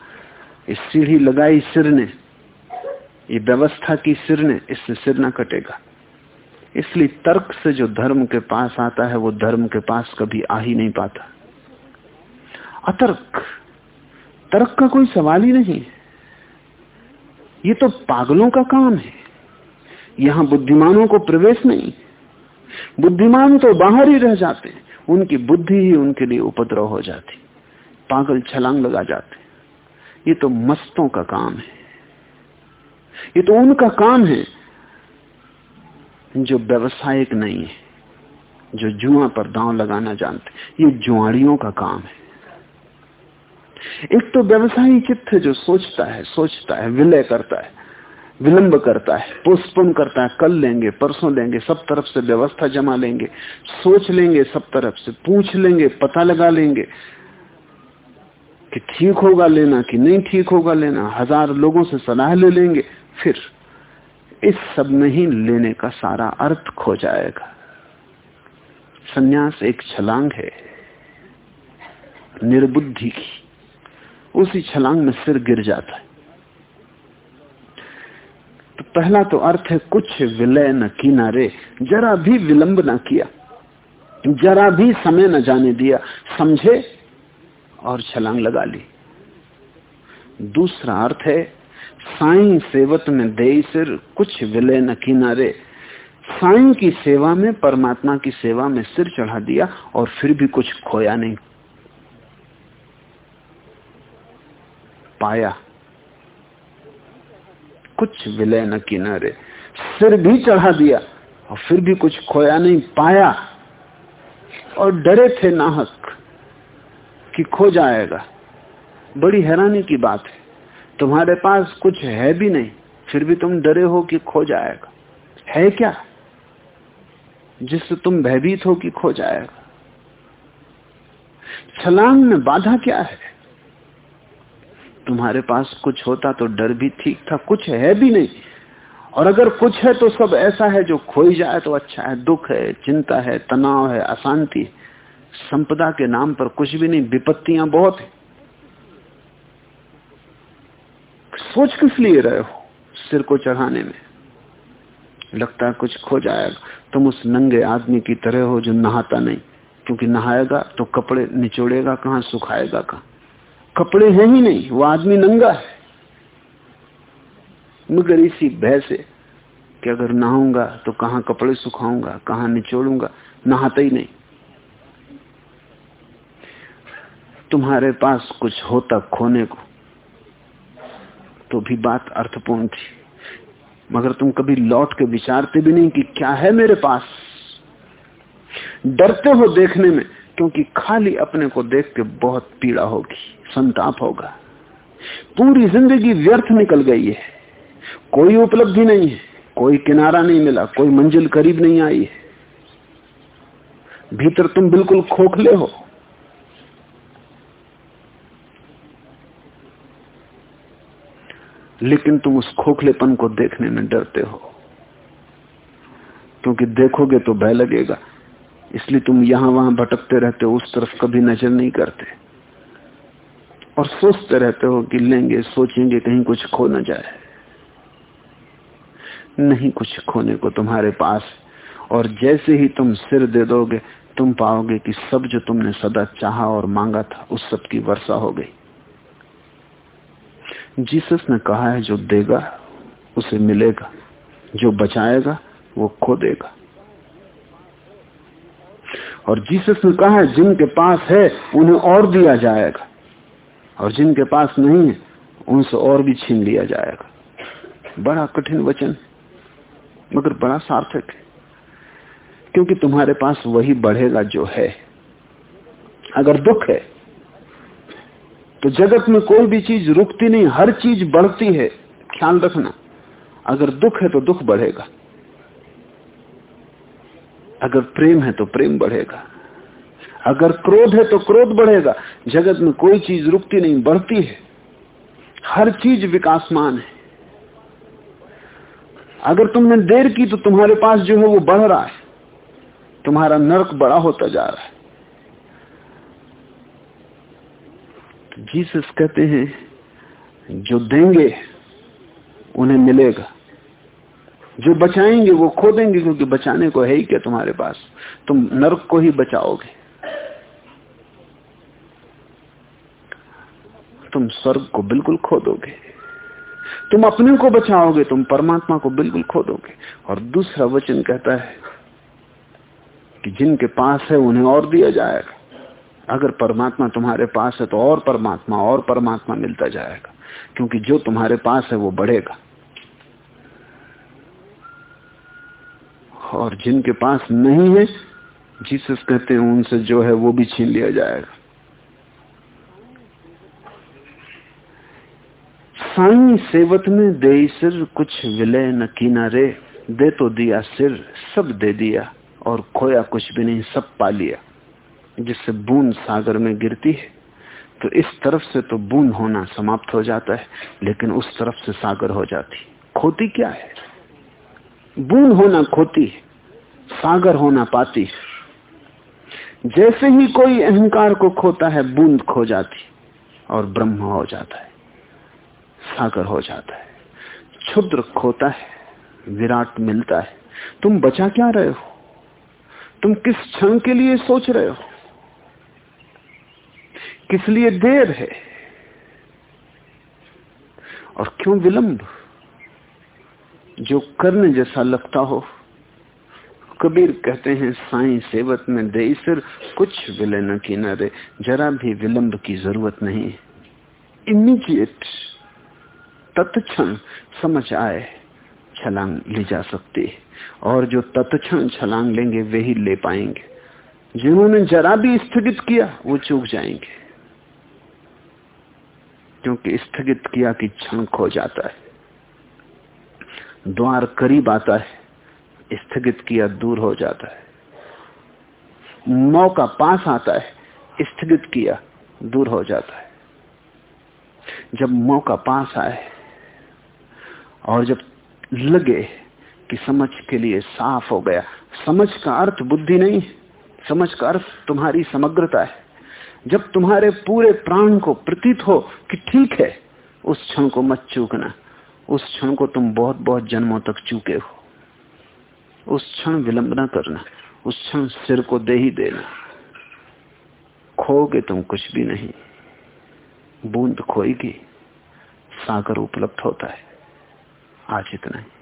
इस सीढ़ी लगाई सिर ने, ये व्यवस्था की सिर ने, इससे सिर ना कटेगा। इसलिए तर्क से जो धर्म के पास आता है, वो धर्म के पास कभी आ ही नहीं पाता। अतर्क। तर्क का कोई सवाल ही नहीं ये तो पागलों का काम है। यहाँ बुद्धिमानों को प्रवेश नहीं। बुद्धिमान तो बाहर ही रह जाते हैं। उनकी बुद्धि ही उनके लिए उपद्रव हो जाती। पागल छलांग लगा जाते ये तो मस्तों का काम है। ये तो उनका काम है जो व्यवसायिक नहीं है, जो जुआ पर दांव लगाना जानते ये जुआड़ियों का काम है। एक तो व्यवसायी चित्त है जो सोचता है सोचता है, विलय करता है, विलंब करता है पोस्टपोन करता है, कल लेंगे, परसों लेंगे, सब तरफ़ से व्यवस्था जमा लेंगे, सोच लेंगे सब तरफ़ से, पूछ लेंगे, पता लगा लेंगे कि ठीक होगा लेना कि नहीं ठीक होगा लेना, हज़ार लोगों से सलाह ले लेंगे, फिर इस सब में ही लेने का सारा अर्थ खो जाएगा। सन्यास एक छलांग है, निर्बुद्धि की। उसी छलांग में सिर गिर जाता है। तो पहला तो अर्थ है, कुछ विलय न किनारे, जरा भी विलंब न किया, जरा भी समय न जाने दिया, समझे और छलांग लगा ली। दूसरा अर्थ है, साई सेवत में दे सिर, कुछ विलय न किनारे, साई की सेवा में, परमात्मा की सेवा में सिर चढ़ा दिया और फिर भी कुछ खोया नहीं। पाया। कुछ विलय न किनारे। सिर भी चढ़ा दिया और फिर भी कुछ खोया नहीं, पाया। और डरे थे नाहक कि खो जाएगा। बड़ी हैरानी की बात है। तुम्हारे पास कुछ है भी नहीं, फिर भी तुम डरे हो कि खो जाएगा। है क्या? जिससे तुम भयभीत हो कि खो जाएगा। छलांग में बाधा क्या है? तुम्हारे पास कुछ होता तो डर भी ठीक था, कुछ है भी नहीं। और अगर कुछ है तो सब ऐसा है जो खोई जाए तो अच्छा है। दुख है, चिंता है, तनाव है, अशांति संपदा के नाम पर कुछ भी नहीं, विपत्तियाँ बहुत है। सोच किस लिए रहे हो सिर को चढ़ाने में? लगता है कुछ खो जाएगा। तुम उस नंगे आदमी की तरह हो जो नहाता नहीं, क्योंकि नहाएगा तो कपड़े निचोड़ेगा कहाँ, सुखाएगा कहाँ? कपड़े हैं ही नहीं, वो आदमी नंगा है। मगर इसी भय से कि अगर नहाऊँगा तो कहाँ कपड़े सुखाऊँगा, कहाँ निचोड़ूँगा, नहाता ही नहीं। तुम्हारे पास कुछ होता खोने को तो भी बात अर्थपूर्ण थी। मगर तुम कभी लौट के विचारते भी नहीं कि क्या है मेरे पास। डरते हो देखने में क्योंकि खाली अपने को देख के बहुत पीड़ा होगी, संताप होगा। पूरी ज़िंदगी व्यर्थ निकल गई है। कोई उपलब्धि नहीं है, कोई किनारा नहीं मिला, कोई मंजिल करीब नहीं आई है। भीतर तुम बिल्कुल खोखले हो। लेकिन तुम उस खोखलेपन को देखने में डरते हो। क्योंकि देखोगे तो भय लगेगा। इसलिए तुम यहाँ वहाँ भटकते रहते हो, उस तरफ़ कभी नज़र नहीं करते। और सोचते रहते हो कि लेंगे, सोचेंगे कहीं कुछ खो ना जाए। नहीं कुछ खोने को तुम्हारे पास। और जैसे ही तुम सिर दे दोगे, तुम पाओगे कि सब जो तुमने सदा चाहा और मांगा था, उस सब की वर्षा हो गई। जीसस ने कहा है, जो देगा, उसे मिलेगा। जो बचाएगा, वो खो देगा। और जीसस ने कहा है, जिनके पास है, उन्हें और दिया जाएगा। और जिनके पास नहीं है, उनसे और भी छीन लिया जाएगा। बड़ा कठिन वचन, मगर बड़ा सार्थक है। क्योंकि तुम्हारे पास वही बढ़ेगा जो है। अगर दुख है तो जगत में कोई भी चीज़ रुकती नहीं, हर चीज़ बढ़ती है। ख्याल रखना, अगर दुख है तो दुख बढ़ेगा। अगर प्रेम है तो प्रेम बढ़ेगा। अगर क्रोध है तो क्रोध बढ़ेगा। जगत में कोई चीज़ रुकती नहीं, बढ़ती है। हर चीज़ विकासमान है। अगर तुमने देर की तो तुम्हारे पास जो है वो बढ़ रहा है। तुम्हारा नरक बड़ा होता जा रहा है। तो जीसस कहते हैं, जो देंगे, उन्हें मिलेगा। जो बचाएँगे, वो खो देंगे, क्योंकि बचाने को है ही क्या तुम्हारे पास? तुम नरक को ही बचाओगे। तुम स्वर्ग को बिल्कुल खो दोगे। तुम अपने को बचाओगे, तुम परमात्मा को बिल्कुल खो दोगे। और दूसरा वचन कहता है कि जिनके पास है, उन्हें और दिया जाएगा। अगर परमात्मा तुम्हारे पास है तो और परमात्मा और परमात्मा मिलता जाएगा। क्योंकि जो तुम्हारे पास है, वो बढ़ेगा। और जिनके पास नहीं है, जीसस कहते हैं, उनसे जो है वो भी छीन लिया जाएगा। साई सेवत में दे सिर, कुछ विलय न कीना रे दे तो दिया सिर, सब दे दिया, और खोया कुछ भी नहीं, सब पा लिया, जिससे बूंद सागर में गिरती है। तो इस तरफ़ से तो बूंद होना समाप्त हो जाता है, लेकिन उस तरफ़ से सागर हो जाती। खोती क्या है? बूंद होना खोती सागर होना पाती जैसे ही कोई अहंकार को खोता है, बूंद खो जाती और ब्रह्म हो जाता है, सागर हो जाता है। क्षुद्र खोता है, विराट मिलता है। तुम बचा क्या रहे हो? तुम किस क्षण के लिए सोच रहे हो? किस लिए देर है? और क्यों विलंब? जो करने जैसा लगता हो। कबीर कहते हैं, साई सेवत में दे सिर कुछ विलय न की न रे जरा भी विलंब की ज़रूरत नहीं। इमीजिएट तत्क्षण समझ आए, छलांग ली जा सकती है। और जो तत्क्षण छलांग लेंगे, वे ही ले पाएँगे। जिन्होंने जरा भी स्थगित किया, वो चूक जाएँगे। क्योंकि स्थगित किया कि क्षण खो जाता है। द्वार करीब आता है, स्थगित किया दूर हो जाता है। मौका पास आता है, स्थगित किया दूर हो जाता है। जब मौका पास आए और जब लगे कि समझ के लिए साफ़ हो गया, समझ का अर्थ बुद्धि नहीं समझ का अर्थ तुम्हारी समग्रता है। जब तुम्हारे पूरे प्राण को प्रतीत हो कि ठीक है, उस क्षण को मत चूकना। उस क्षण को तुम बहुत बहुत जन्मों तक चूके हो। उस क्षण विलंब न करना, उस क्षण सिर को दे ही देना। खोगे तुम कुछ भी नहीं। बूंद खोएगी, सागर उपलब्ध होता है। आज इतना ही।